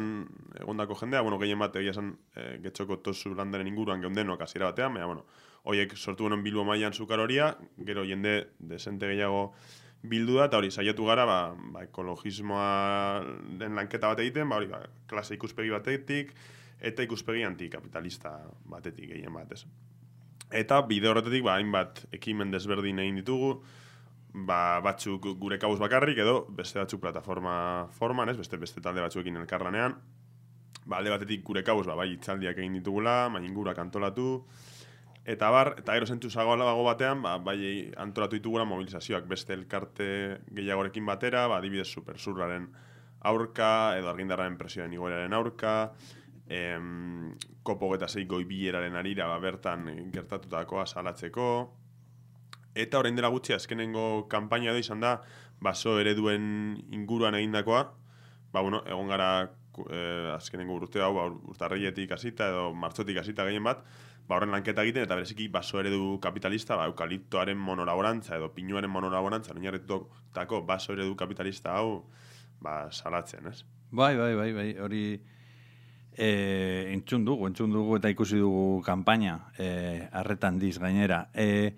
S9: egondako jendea, bueno, gehien bat egia esan e, getxoko tozu landaren inguruan geundenok hasiera batean, baina, bueno, hoiek sortu genen Bilbo mailan zukar horia, gero jende desente gehiago bildu da, eta hori, saiatu gara, ba, ba ekologismoa den lanketa bat egiten, ba, hori, ba, klase ikuspegi batetik, eta ikuspegi antikapitalista batetik gehien bat, ez? Eta bide horretetik, ba, hainbat ekimen desberdin egin ditugu, ba, batzuk gure kabuz bakarrik edo beste batzuk plataforma forman, ez? Beste beste talde batzuekin elkarlanean. Ba, alde batetik gure kabuz, ba, bai itzaldiak egin ditugula, bai ingurak antolatu, eta bar, eta gero zentzu zagoalago batean, ba, bai antolatu ditugula mobilizazioak beste elkarte gehiagorekin batera, ba, adibidez supersurraren aurka, edo argindarraren presioen igoeraren aurka, em, kopo eta zei goibileraren arira, ba, bertan gertatutakoa salatzeko, Eta orain dela gutxi azkenengo kanpaina edo izan da baso ereduen inguruan egindakoa. Ba, bueno, egon gara eh, azkenengo urte hau, ba, urtarrietik hasita edo martxotik hasita gehien bat, ba, horren lanketa egiten eta bereziki baso eredu kapitalista, ba, eukaliptoaren monolaborantza edo pinuaren monolaborantza, oinarritutako baso eredu kapitalista hau, ba, salatzen, ez?
S8: Bai, bai, bai, bai, hori e, entzun dugu, entzun dugu eta ikusi dugu kanpaina, e, arretan diz gainera. E,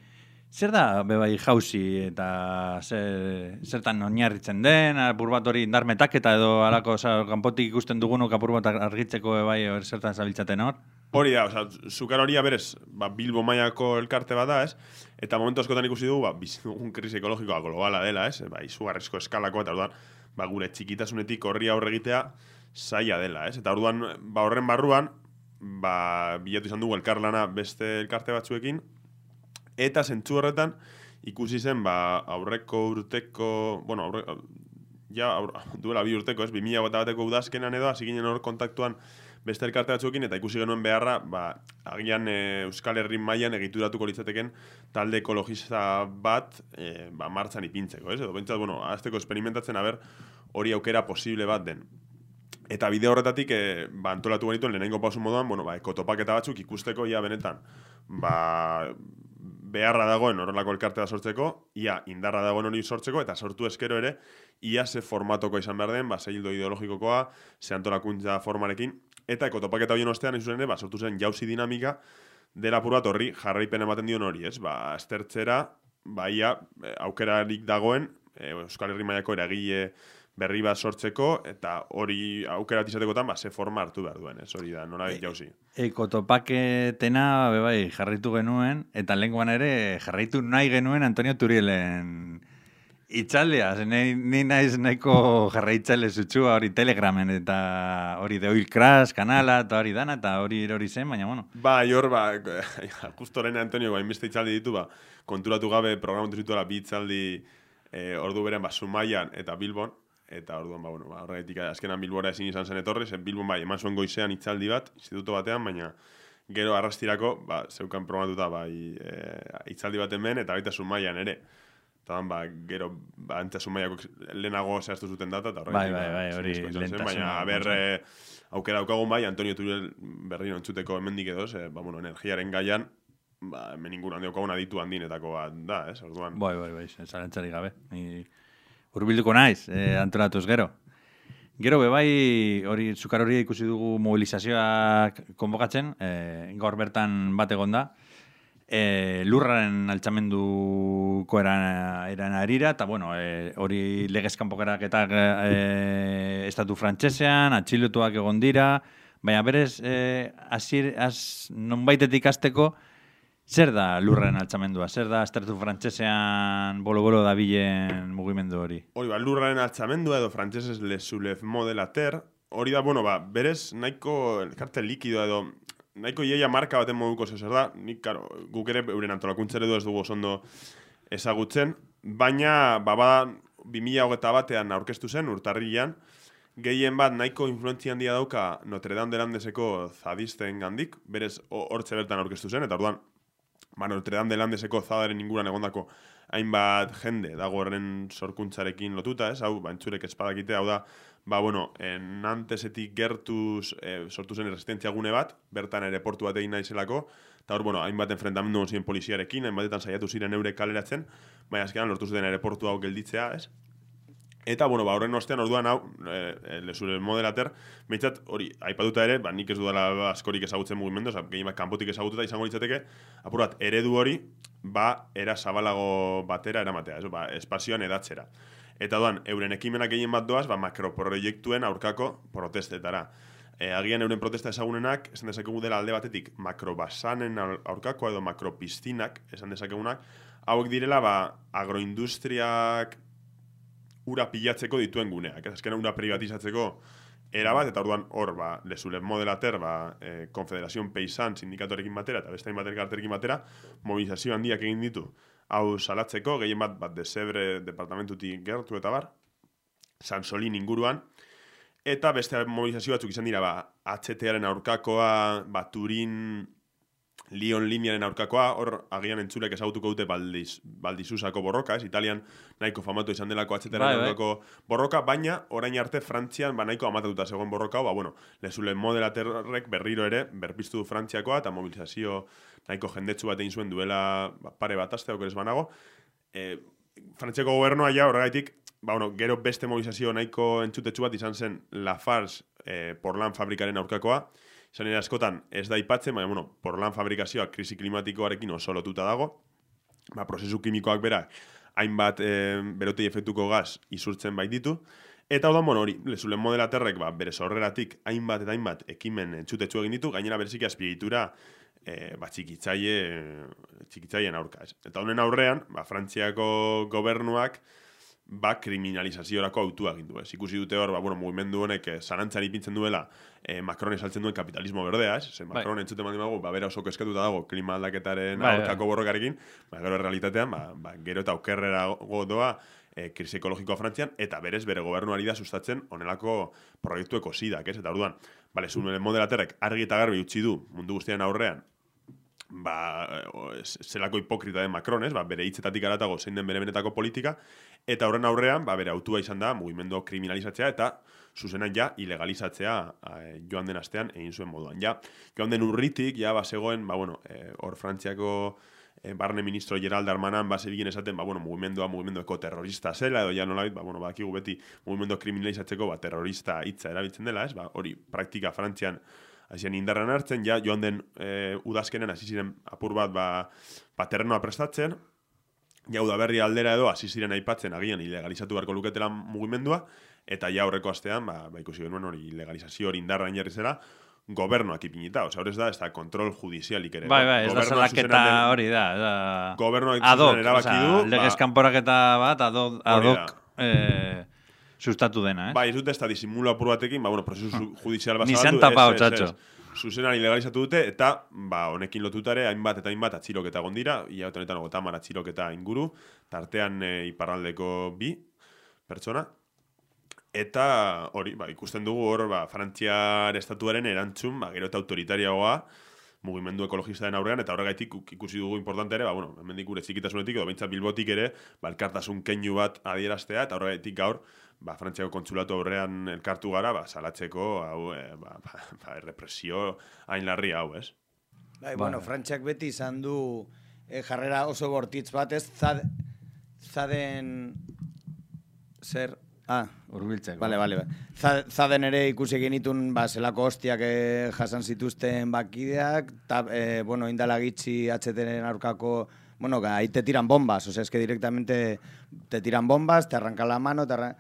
S8: zer da bebai jauzi eta zer, zertan oinarritzen den, apur bat hori indar metaketa edo alako oza, kanpotik ikusten dugunok apur bat argitzeko bebai hor zertan zabiltzaten hor?
S9: Hori da, osea, zukar horia berez, ba, Bilbo mailako elkarte bada, ez? Eta momentu askotan ikusi dugu, ba, bizi dugun krisi ekologikoa globala dela, ez? Ba, izugarrizko eskalako, eta orduan, ba, gure txikitasunetik horri aurre egitea zaila dela, ez? Eta orduan, ba, horren barruan, ba, bilatu izan dugu elkarlana beste elkarte batzuekin, eta zentzu horretan, ikusi zen, ba, aurreko urteko, bueno, aurre, ja, aur, duela bi urteko, ez? 2000 eta bateko udazkenan edo, hasi ginen hor kontaktuan beste elkarte batzuekin eta ikusi genuen beharra, ba, agian e, Euskal Herri mailan egituratuko litzateken talde ekologista bat e, ba, martzan ipintzeko, ez? Edo bentsat, bueno, azteko experimentatzen aber hori aukera posible bat den. Eta bide horretatik e, ba, antolatu genituen lehenengo pausu moduan, bueno, ba, ekotopaketa batzuk ikusteko ia benetan, ba, beharra dagoen horrelako elkarte bat sortzeko, ia indarra dagoen hori sortzeko, eta sortu eskero ere, ia ze formatoko izan behar den, ba, ze hildo ideologikokoa, ze antolakuntza formarekin, eta ekotopaketa horien ostean, hain zuzen ere, ba, sortu zen jauzi dinamika, dela apur bat horri jarraipen ematen dion hori, ez? Ba, estertzera, ba, ia, eh, aukerarik dagoen, eh, Euskal Herri mailako eragile berri bat sortzeko, eta hori aukera bat izatekotan, ba, ze forma hartu behar duen, ez? Hori da, nola jauzi.
S8: Ekotopaketena bebai jarraitu genuen, eta lenguan ere jarraitu nahi genuen Antonio Turielen itzaldea. Ze Ni, ni naiz nahiko jarraitzaile zutsua hori Telegramen eta hori The Oil Crash kanala eta hori dana eta hori hori zen, baina bueno.
S9: Ba, jor, ba, justo lehen Antonio, ba, inbeste itzaldi ditu, ba, konturatu gabe programatu zituela bi itzaldi e, ordu beren, ba, Zumaian eta Bilbon, eta orduan, ba, bueno, ba, horregatik azkenan Bilbora ezin izan zen etorri, zen Bilbon bai, eman zuen goizean itzaldi bat, instituto batean, baina gero arrastirako, ba, zeukan programatuta, bai, e, itzaldi bat hemen, eta baita Zumaian ere. Eta ba, gero, ba, antza Zumaiako lehenago zehaztu zuten data, eta
S8: Bai,
S9: horregatik,
S8: bai, bai,
S9: ba,
S8: hori lehentasuna
S9: Baina,
S8: dago,
S9: aber,
S8: zen.
S9: e, aukera daukagun bai, Antonio Turel berriro entzuteko hemendik edo, ze, ba, bueno, energiaren gaian, ba, hemen inguruan daukagun aditu handinetako bat da, ez? Orduan,
S8: Bai, bai, bai, zalantzari gabe. Ni urbilduko naiz, eh, antolatuz gero. Gero bebai hori zukar hori ikusi dugu mobilizazioak konbokatzen, eh, gaur bertan bat egon da. Eh, lurraren altxamenduko eran, eran arira, eta bueno, eh, hori legez kanpokeraketak eh, estatu frantsesean, atxilotuak egon dira, baina berez, eh, azir, az, nonbaitetik azteko, Zer da lurren altxamendua? Zer da estertu frantsesean bolo-bolo dabilen mugimendu hori?
S9: hori ba, lurraren altxamendua edo frantsesez le soulèvement de la terre, hori da, bueno, ba, berez nahiko elkarte likidoa edo nahiko iaia marka baten moduko zer da, nik, karo, guk ere euren antolakuntza eredu ez dugu oso ondo ezagutzen, baina, ba, bada, 2008 batean aurkeztu zen, urtarrilean, gehien bat nahiko influentzia handia dauka Notre Dame de Landeseko zadisten gandik, berez ho- hortxe bertan aurkeztu zen, eta orduan, ba, Notre Dame de Landeseko zadaren inguran egondako hainbat jende dago horren sorkuntzarekin lotuta, ez? Hau, ba, entzurek espadakite, hau da, ba, bueno, en antesetik gertuz eh, sortu zen resistentzia gune bat, bertan ere portu bat egin naizelako, eta hor, bueno, hainbat enfrentamendu ziren poliziarekin, hainbatetan saiatu ziren eure kaleratzen, baina azkenan lortu zuten ere portu hau gelditzea, ez? Eta, bueno, ba, horren ostean orduan hau, e, lezure modelater, behintzat, hori, aipatuta ere, ba, nik ez dudala askorik ezagutzen mugimendu, oza, gehien bat kanpotik ezagututa izango litzateke, apur bat, eredu hori, ba, era zabalago batera eramatea, ez, ba, espazioan edatzera. Eta doan, euren ekimenak gehien bat doaz, ba, makroproiektuen aurkako protestetara. e, agian euren protesta ezagunenak, esan dezakegu dela alde batetik makrobasanen aur- aurkakoa edo makropiztinak, esan dezakegunak, hauek direla ba, agroindustriak ura pilatzeko dituen guneak. Ez azkenean ura privatizatzeko erabat, eta orduan hor, ba, lezulen modelater, ba, e, Konfederazion Peisan sindikatorekin batera, eta beste hainbat elkarterekin batera, mobilizazio handiak egin ditu hau salatzeko, gehien bat, bat desebre departamentutik gertu eta bar, Sansolin inguruan, eta beste mobilizazio batzuk izan dira, ba, HTaren aurkakoa, ba, Turin, Lyon linearen aurkakoa, hor agian entzulek ezagutuko dute baldiz, baldizusako borroka, ez? Italian nahiko famatu izan delako HTaren
S8: Bai, bai.
S9: borroka, baina orain arte Frantzian ba, nahiko amatatuta zegoen borroka, ba, bueno, lezulen modelaterrek berriro ere, berpiztu du Frantziakoa, eta mobilizazio nahiko jendetsu bat egin zuen duela ba, pare bat aste, okeres banago. E, Frantziako gobernua ja horregaitik, ba, bueno, gero beste mobilizazio nahiko entzutetsu bat izan zen Lafarge e, Portland fabrikaren aurkakoa, ere askotan ez da ipatzen, baina, bueno, Portland fabrikazioa krisi klimatikoarekin oso lotuta dago, ba, prozesu kimikoak berak, hainbat e, berotei efektuko gaz isurtzen baititu, Eta odan, bueno, hori, lezulen modelaterrek, ba, bere sorreratik hainbat eta hainbat ekimen entzutetsu egin ditu, gainera bereziki azpiegitura e, ba, txikitzaile, txikitzaileen aurka. Ez. Eta honen aurrean, ba, Frantziako gobernuak ba, kriminalizaziorako autua egin du. Ez. Ikusi dute hor, ba, bueno, mugimendu honek eh, zarantzan ipintzen duela eh, Macron esaltzen duen kapitalismo berdea, ez? Ze Macron entzuten baldin badugu, ba, bera oso keskatuta dago klima aldaketaren
S8: Bai, bai.
S9: aurkako borrokarekin, ba, gero realitatean, ba, ba, gero eta okerrera doa e, krisi ekologikoa Frantzian, eta berez bere gobernuari da sustatzen honelako proiektu ekosidak, ez? Eta orduan, bale, zuen modelaterrek argi eta garbi utzi du mundu guztiaren aurrean, ba, ez- zelako hipokrita den Macron, ez? Ba, bere hitzetatik aratago zein den bere benetako politika, eta horren aurrean, ba, bere autua izan da, mugimendu kriminalizatzea, eta zuzenan ja, ilegalizatzea eh, joan den astean egin zuen moduan. Ja, joan den urritik, ja, ba, zegoen, ba, bueno, eh, hor Frantziako eh, barne ministro Gerald Darmanan ba, zebilen esaten, ba, bueno, mugimendua mugimendu ekoterrorista zela, edo ja nolabait, ba, bueno, bakigu beti mugimendu kriminalizatzeko, ba, terrorista hitza erabiltzen dela, ez? Ba, hori praktika Frantzian hasien indarran hartzen, ja, joan den e, udazkenen hasi ziren apur bat, ba, ba terrenoa prestatzen, ja udaberri aldera edo hasi ziren aipatzen agian ilegalizatu beharko luketela mugimendua, eta ja aurreko astean, ba, ba ikusi genuen hori ilegalizazio hori indarra jarri zela, gobernuak ipinita, osea, hor ez da, ez da kontrol judizialik ere.
S8: Bai, bai, ez da salaketa hori da. da
S9: Gobernuak
S8: adok,
S9: zuzenean erabaki du, ba-
S8: legez kanporaketa bat adok,
S9: Hori
S8: adok eh, sustatu dena, eh?
S9: Bai, ez dute ez da disimulo apur batekin, ba, bueno, prozesu judizial bat
S8: Ni
S9: zabaldu, ez, ez.
S8: chacho.
S9: Zuzenan ilegalizatu dute, eta ba, honekin lotutare, hainbat eta hainbat atxiloketa gondira, ia honetan ogotamar atxiloketa inguru, tartean e, iparraldeko bi pertsona, eta hori, ba, ikusten dugu hor, ba, Frantziar estatuaren erantzun, ba, gero eta autoritariagoa, mugimendu ekologistaren aurrean, eta horregaitik ikusi dugu importante ere, ba, bueno, hemendik gure txikitasunetik, edo behintzat bilbotik ere, ba, elkartasun keinu bat adieraztea, eta horregaitik gaur, ba, Frantziako kontsulatu aurrean elkartu gara, ba, salatzeko, hau, e, ba, ba, ba, represio hain larri hau, ez?
S10: Bai, bueno, Frantziak beti izan du eh, jarrera oso bortitz bat, ez zad, zaden zer... Ah,
S8: Urbiltzeko.
S10: Vale, vale, vale. Za- Zaden ere ikusi genitun ba, zelako hostiak eh, jasan zituzten bakideak, ta, eh, bueno, indala gitxi HTren aurkako, bueno, ahí te tiran bombas, o sea, es que directamente te tiran bombas, te arranca la mano, te arran...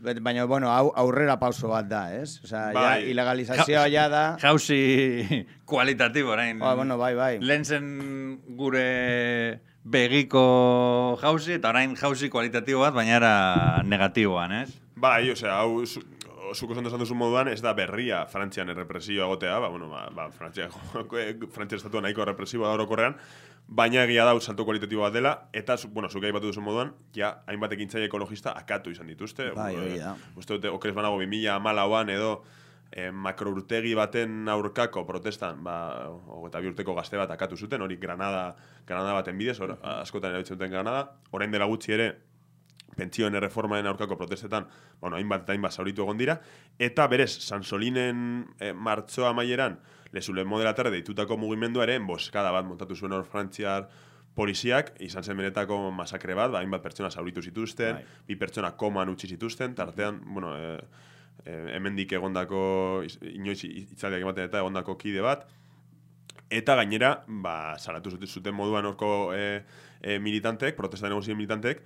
S10: Baina, bueno, hau, aurrera pauso bat da, ez? O sea, ja,
S8: Bai.
S10: ilegalizazioa ja da...
S8: Jauzi kualitatibo, orain.
S10: Ba, bueno, bai, bai.
S8: Lehen zen gure begiko jauzi, eta orain jauzi kualitatibo bat, baina era negatiboan, ez?
S9: Bai, osea, hau, zu- zuko esan duzu moduan, ez da berria Frantzian errepresioa egotea, ba, bueno, ba, ba Frantzia, Frantzia estatua nahiko represiboa da orokorrean, baina egia da salto kualitatibo bat dela, eta, bueno, zuke aipatu duzu moduan, ja, hainbat ekintzaile ekologista akatu izan dituzte.
S10: Bai, hori da.
S9: Uste dute, okeres banago 2000 amalauan edo, eh, makrourtegi baten aurkako protestan, ba, eta bi urteko gazte bat akatu zuten, hori Granada, Granada baten bidez, hor, askotan erabiltzen duten Granada, orain dela gutxi ere, pentsioen erreformaren aurkako protestetan, bueno, hainbat eta hainbat zauritu egon dira, eta berez, Sansolinen eh, martxoa maieran, lezulen modelatar deitutako mugimendua ere, boskada bat montatu zuen hor frantziar poliziak, izan zen benetako masakre bat, ba, hainbat pertsona zauritu zituzten, bi pertsona koman utzi zituzten, tartean, bueno, eh, eh, hemendik egondako, iz- inoiz itzaldiak ematen eta egondako kide bat, Eta gainera, ba, salatu zuten, moduan horko e, e, militantek, protesta negozien militantek,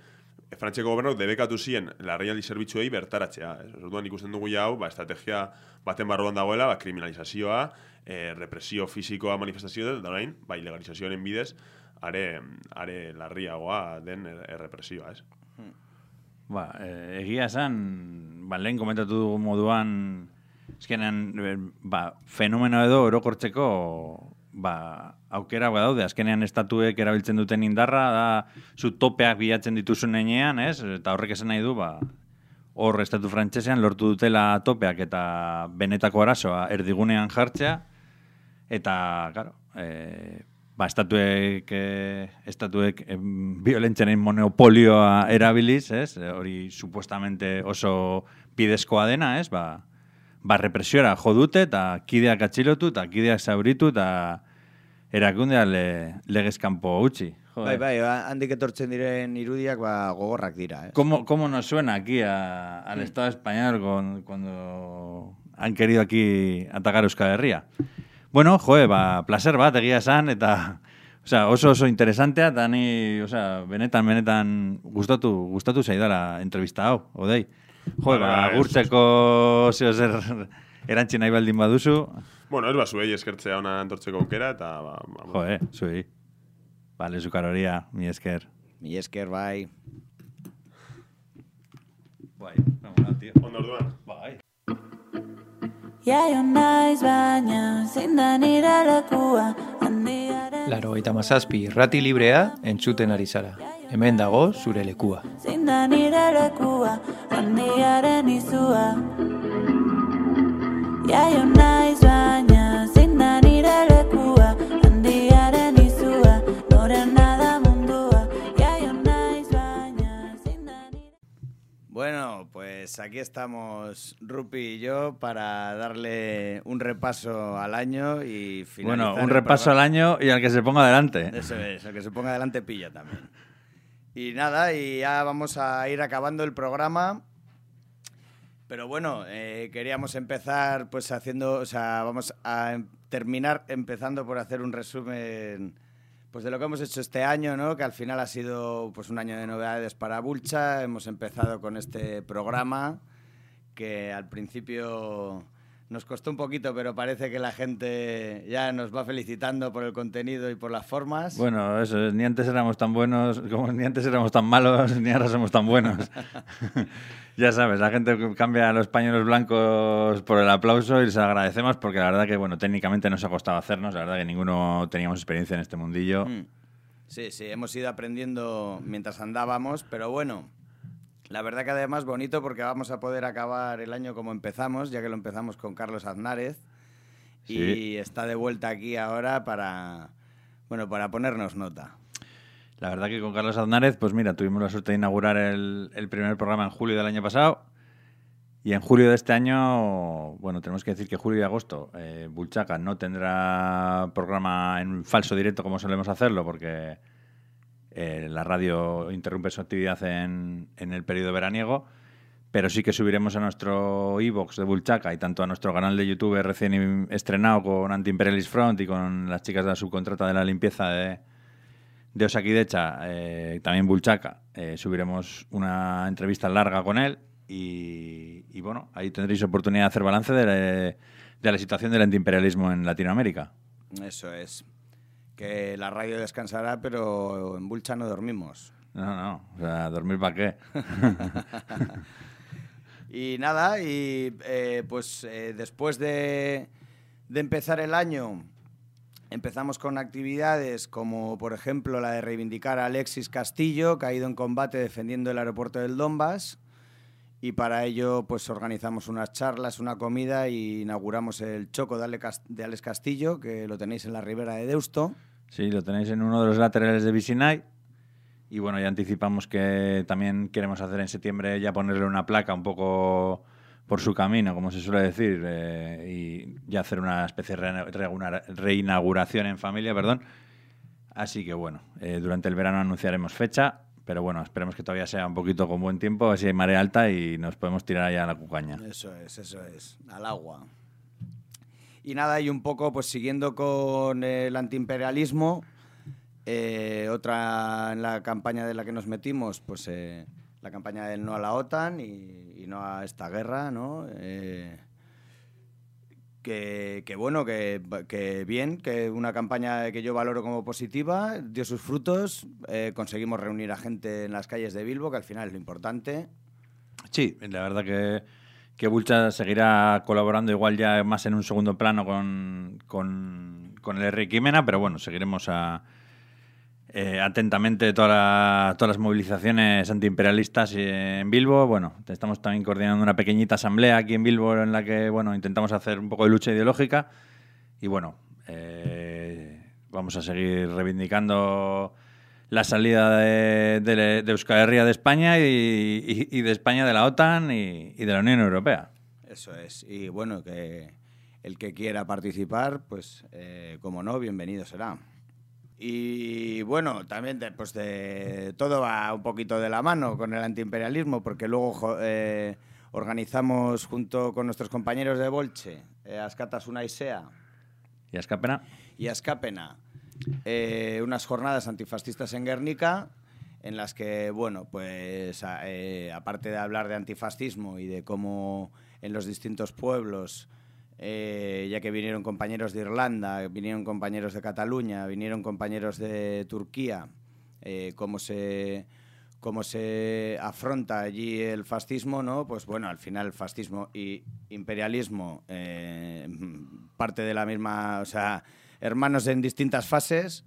S9: Frantziako gobernuak debekatu zien larrialdi zerbitzuei bertaratzea. Orduan ikusten dugu hau, ba, estrategia baten barruan dagoela, ba, kriminalizazioa, e, represio fisikoa manifestazio da orain, ba, ilegalizazioaren bidez, are, are larriagoa den er- errepresioa, ez?
S8: Ba, eh, egia esan, ba, lehen komentatu dugu moduan, azkenean, eh, ba, fenomeno edo orokortzeko ba, aukera daude, azkenean estatuek erabiltzen duten indarra, da, zu topeak bilatzen dituzun enean, ez? Eta horrek esan nahi du, ba, hor estatu frantsesean lortu dutela topeak eta benetako arazoa erdigunean jartzea, eta, claro, e, ba, estatuek, e, estatuek em, violentziaren monopolioa erabiliz, ez? Hori supuestamente oso bidezkoa dena, ez? Ba, ba represiora jo dute eta kideak atxilotu eta kideak zauritu eta erakundea le, legez kanpo utzi.
S10: Bai, bai, ba, handik etortzen diren irudiak ba, gogorrak dira. Eh?
S8: ¿Cómo, ¿Cómo nos suena aquí a- al Estado español con- cuando han querido aquí atacar Euskal Herria? Bueno, joe, ba, placer bat, egia esan, eta osea, oso oso interesantea, eta ni, osea, benetan, benetan gustatu, gustatu zaidala entrevista hau, odei. Joe, ba, gurtzeko zeo zer erantzi nahi baldin baduzu,
S9: Bueno, ez ba, zuei eskertzea ona antortzeko aukera, eta ba, ba,
S8: joe, zuei. Vale, zukaroria, mi esker.
S10: Mi esker, bai.
S8: Bai, no, tío.
S9: Ondo orduan.
S8: Bai.
S4: Jaio naiz baina zein da nire lekua handiaren
S11: Laro eta mazazpi irrati librea entzuten ari zara. Hemen dago zure lekua.
S4: zein da nire lekua handiaren izua
S10: Bueno, pues aquí estamos Rupi y yo para darle un repaso al año y finalizar
S8: Bueno, un repaso al año y al que se ponga adelante.
S10: Eso es, el que se ponga adelante pilla también. Y nada, y ya vamos a ir acabando el programa. Pero bueno, eh, queríamos empezar pues haciendo, o sea, vamos a em- terminar empezando por hacer un resumen pues de lo que hemos hecho este año, ¿no? Que al final ha sido pues un año de novedades para Bulcha. Hemos empezado con este programa que al principio nos costó un poquito, pero parece que la gente ya nos va felicitando por el contenido y por las formas.
S8: Bueno, eso, es, ni antes éramos tan buenos, como ni antes éramos tan malos, ni ahora somos tan buenos. ya sabes, la gente cambia los pañuelos blancos por el aplauso y les agradecemos porque la verdad que, bueno, técnicamente nos ha costado hacernos, la verdad que ninguno teníamos experiencia en este mundillo.
S10: Mm. Sí, sí, hemos ido aprendiendo mientras andábamos, pero bueno, la verdad que además bonito porque vamos a poder acabar el año como empezamos, ya que lo empezamos con Carlos Aznárez
S8: Sí.
S10: y está de vuelta aquí ahora para, bueno, para ponernos nota.
S8: La verdad que con Carlos Aznárez, pues mira, tuvimos la suerte de inaugurar el, el primer programa en julio del año pasado. Y en julio de este año, bueno, tenemos que decir que julio y agosto, eh, Bulchaca no tendrá programa en falso directo como solemos hacerlo, porque eh, la radio interrumpe su actividad en, en el periodo veraniego. Pero sí que subiremos a nuestro iBox de Bulchaca y tanto a nuestro canal de YouTube recién estrenado con Anti-Imperialist Front y con las chicas de la subcontrata de la limpieza de, de Osakidecha, eh, también Bulchaca, eh, subiremos una entrevista larga con él y, bueno, ahí tendréis oportunidad de hacer balance de, de la situación del antiimperialismo en Latinoamérica.
S10: Eso es. Que la radio descansará, pero en Bulcha no dormimos.
S8: No, no, o sea, ¿dormir para qué?
S10: Y nada, y eh, pues eh, después de, de empezar el año, empezamos con actividades como, por ejemplo, la de reivindicar a Alexis Castillo, ido en combate defendiendo el aeropuerto del Donbass. Y para ello, pues organizamos unas charlas, una comida y inauguramos el Choco de Alex Castillo, que lo tenéis en la ribera de Deusto.
S8: Sí, lo tenéis en uno de los laterales de Visinay. Y bueno, ya anticipamos que también queremos hacer en septiembre ya ponerle una placa un poco por su camino, como se suele decir, eh, y ya hacer una especie de reina- reina- reinauguración en familia, perdón. Así que bueno, eh, durante el verano anunciaremos fecha, pero bueno, esperemos que todavía sea un poquito con buen tiempo, así hay marea alta y nos podemos tirar ya a la cucaña.
S10: Eso es, eso es, al agua. Y nada, y un poco pues siguiendo con el antiimperialismo, eh, otra en la campaña de la que nos metimos, pues eh, la campaña del no a la OTAN y, y no a esta guerra, ¿no? Eh, que, bueno, que, bien, que una campaña que yo valoro como positiva, dio sus frutos, eh, conseguimos reunir a gente en las calles de Bilbo, que al final es lo importante.
S8: Sí, la verdad que, que Bulcha seguirá colaborando igual ya más en un segundo plano con, con, con el Enrique Mena, pero bueno, seguiremos a, eh, atentamente toda la- todas las movilizaciones antiimperialistas en Bilbo. Bueno, estamos también coordinando una pequeñita asamblea aquí en Bilbo en la que bueno intentamos hacer un poco de lucha ideológica y bueno, eh, vamos a seguir reivindicando la salida de, de, de Euskal Herria de España y, de España de la OTAN y, de la Unión Europea.
S10: Eso es. Y bueno, que el que quiera participar, pues, eh, como no, bienvenido será. Y bueno, también de- pues de, todo va un poquito de la mano con el antiimperialismo, porque luego eh, organizamos junto con nuestros compañeros de Bolche, eh, Ascatas Unaisea
S8: Y a Escapena.
S10: y Ascapena, eh, unas jornadas antifascistas en Guernica, en las que, bueno, pues a- eh, aparte de hablar de antifascismo y de cómo en los distintos pueblos, eh, ya que vinieron compañeros de Irlanda, vinieron compañeros de Cataluña, vinieron compañeros de Turquía, eh, cómo se cómo se afronta allí el fascismo, ¿no? Pues bueno, al final fascismo y imperialismo eh, parte de la misma, o sea, hermanos en distintas fases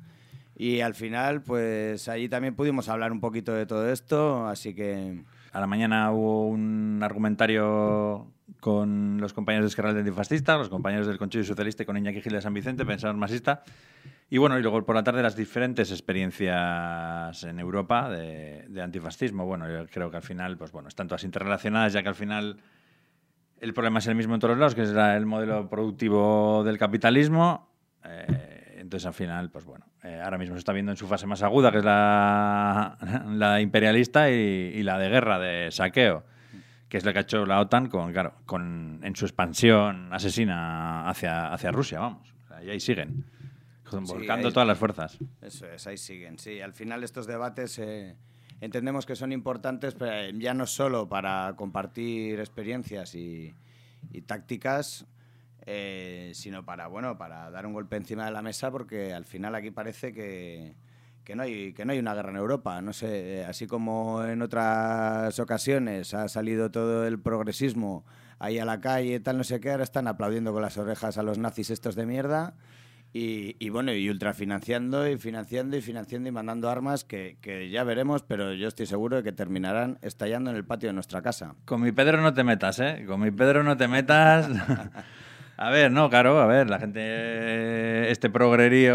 S10: y al final, pues allí también pudimos hablar un poquito de todo esto, así que
S8: A la mañana hubo un argumentario con los compañeros de Esquerra del Antifascista, los compañeros del Conchillo Socialista y con Iñaki Gil de San Vicente, pensador marxista. Y bueno, y luego por la tarde las diferentes experiencias en Europa de, de antifascismo. Bueno, yo creo que al final, pues bueno, están todas interrelacionadas, ya que al final el problema es el mismo en todos lados, que es el modelo productivo del capitalismo. Eh, entonces, al final, pues bueno, eh, ahora mismo se está viendo en su fase más aguda, que es la, la imperialista y, y la de guerra, de saqueo, que es lo que ha hecho la OTAN con, claro, con, en su expansión asesina hacia, hacia Rusia, vamos. O sea, y ahí siguen, volcando todas las fuerzas.
S10: Eso es, ahí siguen. Sí, al final estos debates eh, entendemos que son importantes, pero eh, ya no solo para compartir experiencias y, y tácticas, eh, sino para bueno, para dar un golpe encima de la mesa, porque al final aquí parece que, que no hay que no hay una guerra en Europa. No sé, así como en otras ocasiones ha salido todo el progresismo ahí a la calle, tal no sé qué, ahora están aplaudiendo con las orejas a los nazis estos de mierda. Y, y bueno, y ultrafinanciando y financiando y financiando y mandando armas que, que ya veremos, pero yo estoy seguro de que terminarán estallando en el patio de nuestra casa.
S8: Con mi Pedro no te metas, ¿eh? Con mi Pedro no te metas. a ver, no, claro, a ver, la gente, este progrerío,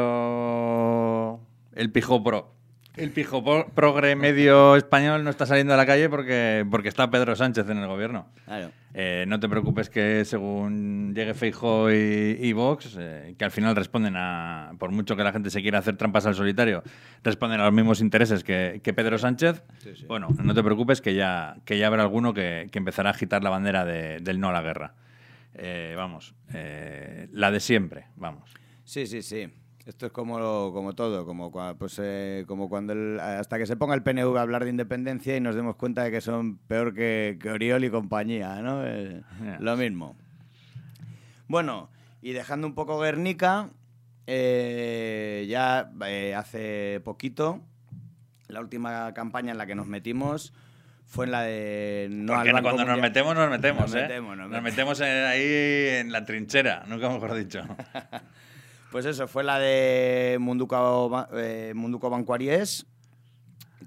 S8: el pijo pro. El pijo pro- progre medio español no está saliendo a la calle porque, porque está Pedro Sánchez en el gobierno.
S10: Claro.
S8: Eh, no te preocupes que según llegue Feijóo y, y Vox, eh, que al final responden a, por mucho que la gente se quiera hacer trampas al solitario, responden a los mismos intereses que, que Pedro Sánchez. Bueno, no te preocupes que ya, que ya habrá alguno que, que empezará a agitar la bandera de- del no a la guerra. Eh, vamos, la de siempre, vamos.
S10: Sí, sí, sí. Esto es como, como todo, como, pues, eh, como cuando el- hasta que se ponga el PNV a hablar de independencia y nos demos cuenta de que son peor que, que Oriol y compañía, ¿no? Eh,
S8: Ya.
S10: Lo mismo. Bueno, y dejando un poco Guernica, eh, ya eh, hace poquito, la última campaña en la que nos metimos fue en la de... No
S8: Porque
S10: al Banco
S8: cuando nos
S10: Mundial-
S8: metemos, nos metemos,
S10: Nos
S8: ¿eh?
S10: metemos, nos
S8: Nos
S10: metemos.
S8: metemos en- ahí en la trinchera, nunca mejor dicho.
S10: Pues eso, fue la de Munduco, eh, Bancuaries,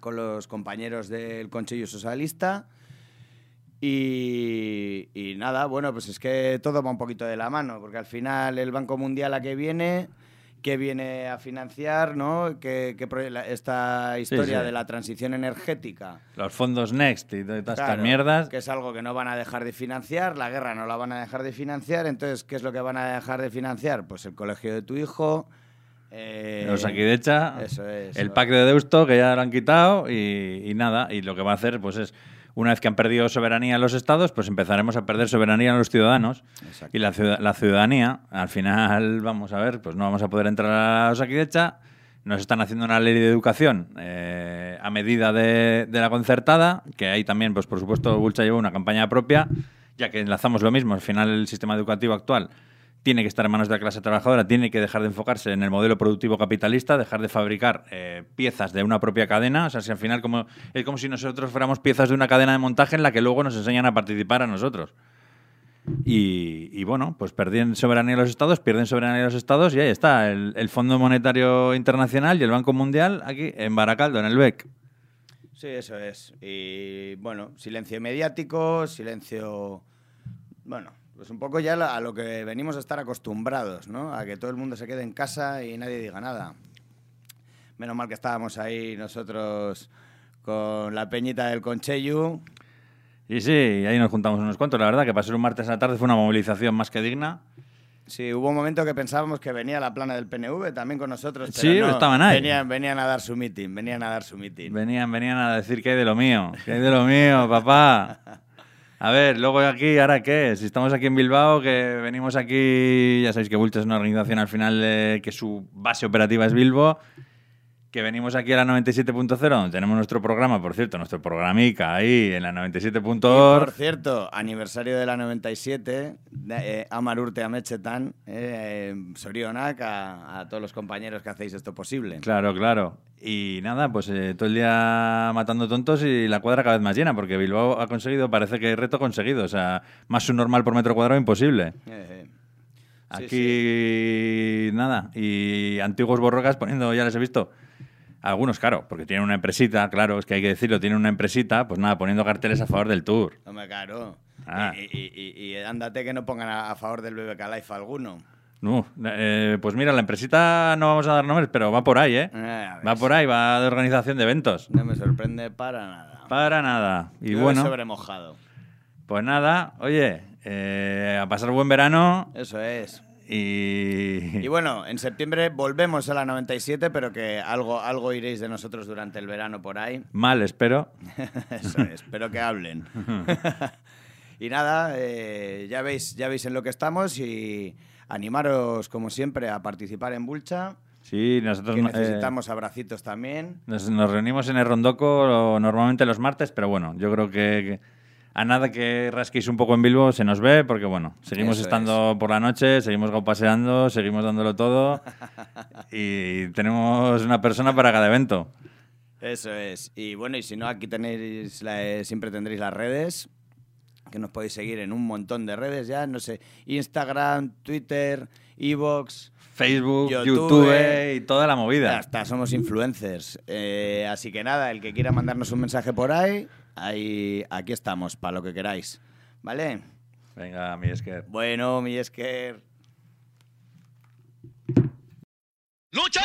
S10: con los compañeros del Conchillo Socialista. Y, y nada, bueno, pues es que todo va un poquito de la mano, porque al final el Banco Mundial a qué viene, qué viene a financiar, ¿no? ¿Qué, qué esta historia
S8: sí.
S10: de la transición energética.
S8: Los fondos Next y todas estas
S10: Claro,
S8: mierdas.
S10: Que es algo que no van a dejar de financiar, la guerra no la van a dejar de financiar, entonces, ¿qué es lo que van a dejar de financiar? Pues el colegio de tu hijo. eh,
S8: Los Aquidecha,
S10: Eso es.
S8: el pack de Deusto, que ya lo han quitado, y, y nada. Y lo que va a hacer, pues es, una vez que han perdido soberanía en los estados, pues empezaremos a perder soberanía en los ciudadanos.
S10: Exacto.
S8: Y la, ciudad- la ciudadanía, al final, vamos a ver, pues no vamos a poder entrar a los Aquidecha. Nos están haciendo una ley de educación eh, a medida de, de la concertada, que ahí también, pues por supuesto, Bulcha lleva una campaña propia, ya que enlazamos lo mismo. Al final, el sistema educativo actual tiene que estar en manos de la clase trabajadora, tiene que dejar de enfocarse en el modelo productivo capitalista, dejar de fabricar eh, piezas de una propia cadena. O sea, si al final como, es como si nosotros fuéramos piezas de una cadena de montaje en la que luego nos enseñan a participar a nosotros. Y, bueno, pues perdían soberanía los estados, pierden soberanía los estados y ahí está, el, el Fondo Monetario Internacional y el Banco Mundial aquí en Baracaldo, en el BEC.
S10: Sí, eso es. Y bueno, silencio mediático, silencio. Bueno, pues un poco ya a lo que venimos a estar acostumbrados, ¿no? A que todo el mundo se quede en casa y nadie diga nada. Menos mal que estábamos ahí nosotros con la peñita del Concheyu.
S8: Y sí, ahí nos juntamos unos cuantos. La verdad que para ser un martes a la tarde fue una movilización más que digna.
S10: Sí, hubo un momento que pensábamos que venía la plana del PNV también con nosotros. Pero
S8: Sí,
S10: no,
S8: estaban ahí.
S10: Venían, venían a dar su meeting, venían a dar su meeting.
S8: Venían, venían a decir que hay de lo mío, que hay de lo mío, papá. A ver, luego aquí, ¿ahora qué? Si estamos aquí en Bilbao, que venimos aquí, ya sabéis que Bulcha es una organización al final eh, que su base operativa es Bilbo, que venimos aquí a la 97.0, donde tenemos nuestro programa, por cierto, nuestro programica ahí en la
S10: Por
S8: 97.org.
S10: cierto, aniversario de la 97, de, eh, Amar Urte Ametxetan, eh, sorionak a, a todos los compañeros que hacéis esto posible.
S8: Claro, claro. Y nada, pues eh, todo el día matando tontos y la cuadra cada vez más llena, porque Bilbao ha conseguido, parece que reto conseguido, o sea, más subnormal por metro cuadrado imposible.
S10: Eh, eh. Sí,
S8: Aquí nada, y antiguos borrocas poniendo, ya les he visto, algunos, claro, porque tienen una empresita, claro, es que hay que decirlo, tienen una empresita, pues nada, poniendo carteles a favor del tour.
S10: Hombre, claro.
S8: Ah.
S10: Y, y- y- y ándate que no pongan a, a favor del BBK Life alguno.
S8: No, eh, pues mira, la empresita no vamos a dar nombres, pero va por ahí, ¿eh?
S10: Eh,
S8: Va por ahí, va de organización de eventos.
S10: No me sorprende para nada.
S8: Para nada. Y
S10: Llueve
S8: bueno,
S10: sobre mojado.
S8: pues nada, oye, eh, a pasar buen verano
S10: Eso es.
S8: Y...
S10: Y bueno, en septiembre volvemos a la 97, pero que algo, algo iréis de nosotros durante el verano por ahí.
S8: Mal, espero.
S10: Eso espero que hablen. y nada, eh, ya, veis, ya veis en lo que estamos y animaros, como siempre, a participar en Bulcha.
S8: Sí, nosotros
S10: Que
S8: eh,
S10: necesitamos abracitos también.
S8: Nos, nos reunimos en el Rondoco normalmente los martes, pero bueno, yo creo que a nada que rasquéis un poco en Bilbo se nos ve, porque bueno, seguimos
S10: Eso
S8: estando por la noche, seguimos paseando, seguimos dándolo todo y tenemos una persona para cada evento.
S10: Eso es. Y bueno, y si no, aquí tenéis, la- siempre tendréis las redes, que nos podéis seguir en un montón de redes ya, no sé, Instagram, Twitter, Evox.
S8: Facebook,
S10: YouTube,
S8: YouTube, y toda la
S10: Ya
S8: movida.
S10: está, somos influencers. Eh, así que nada, el que quiera mandarnos un mensaje por ahí, ahí aquí estamos, para lo que queráis. ¿Vale?
S8: Venga, mi Esker.
S10: Bueno, mi Esker.
S1: Mucha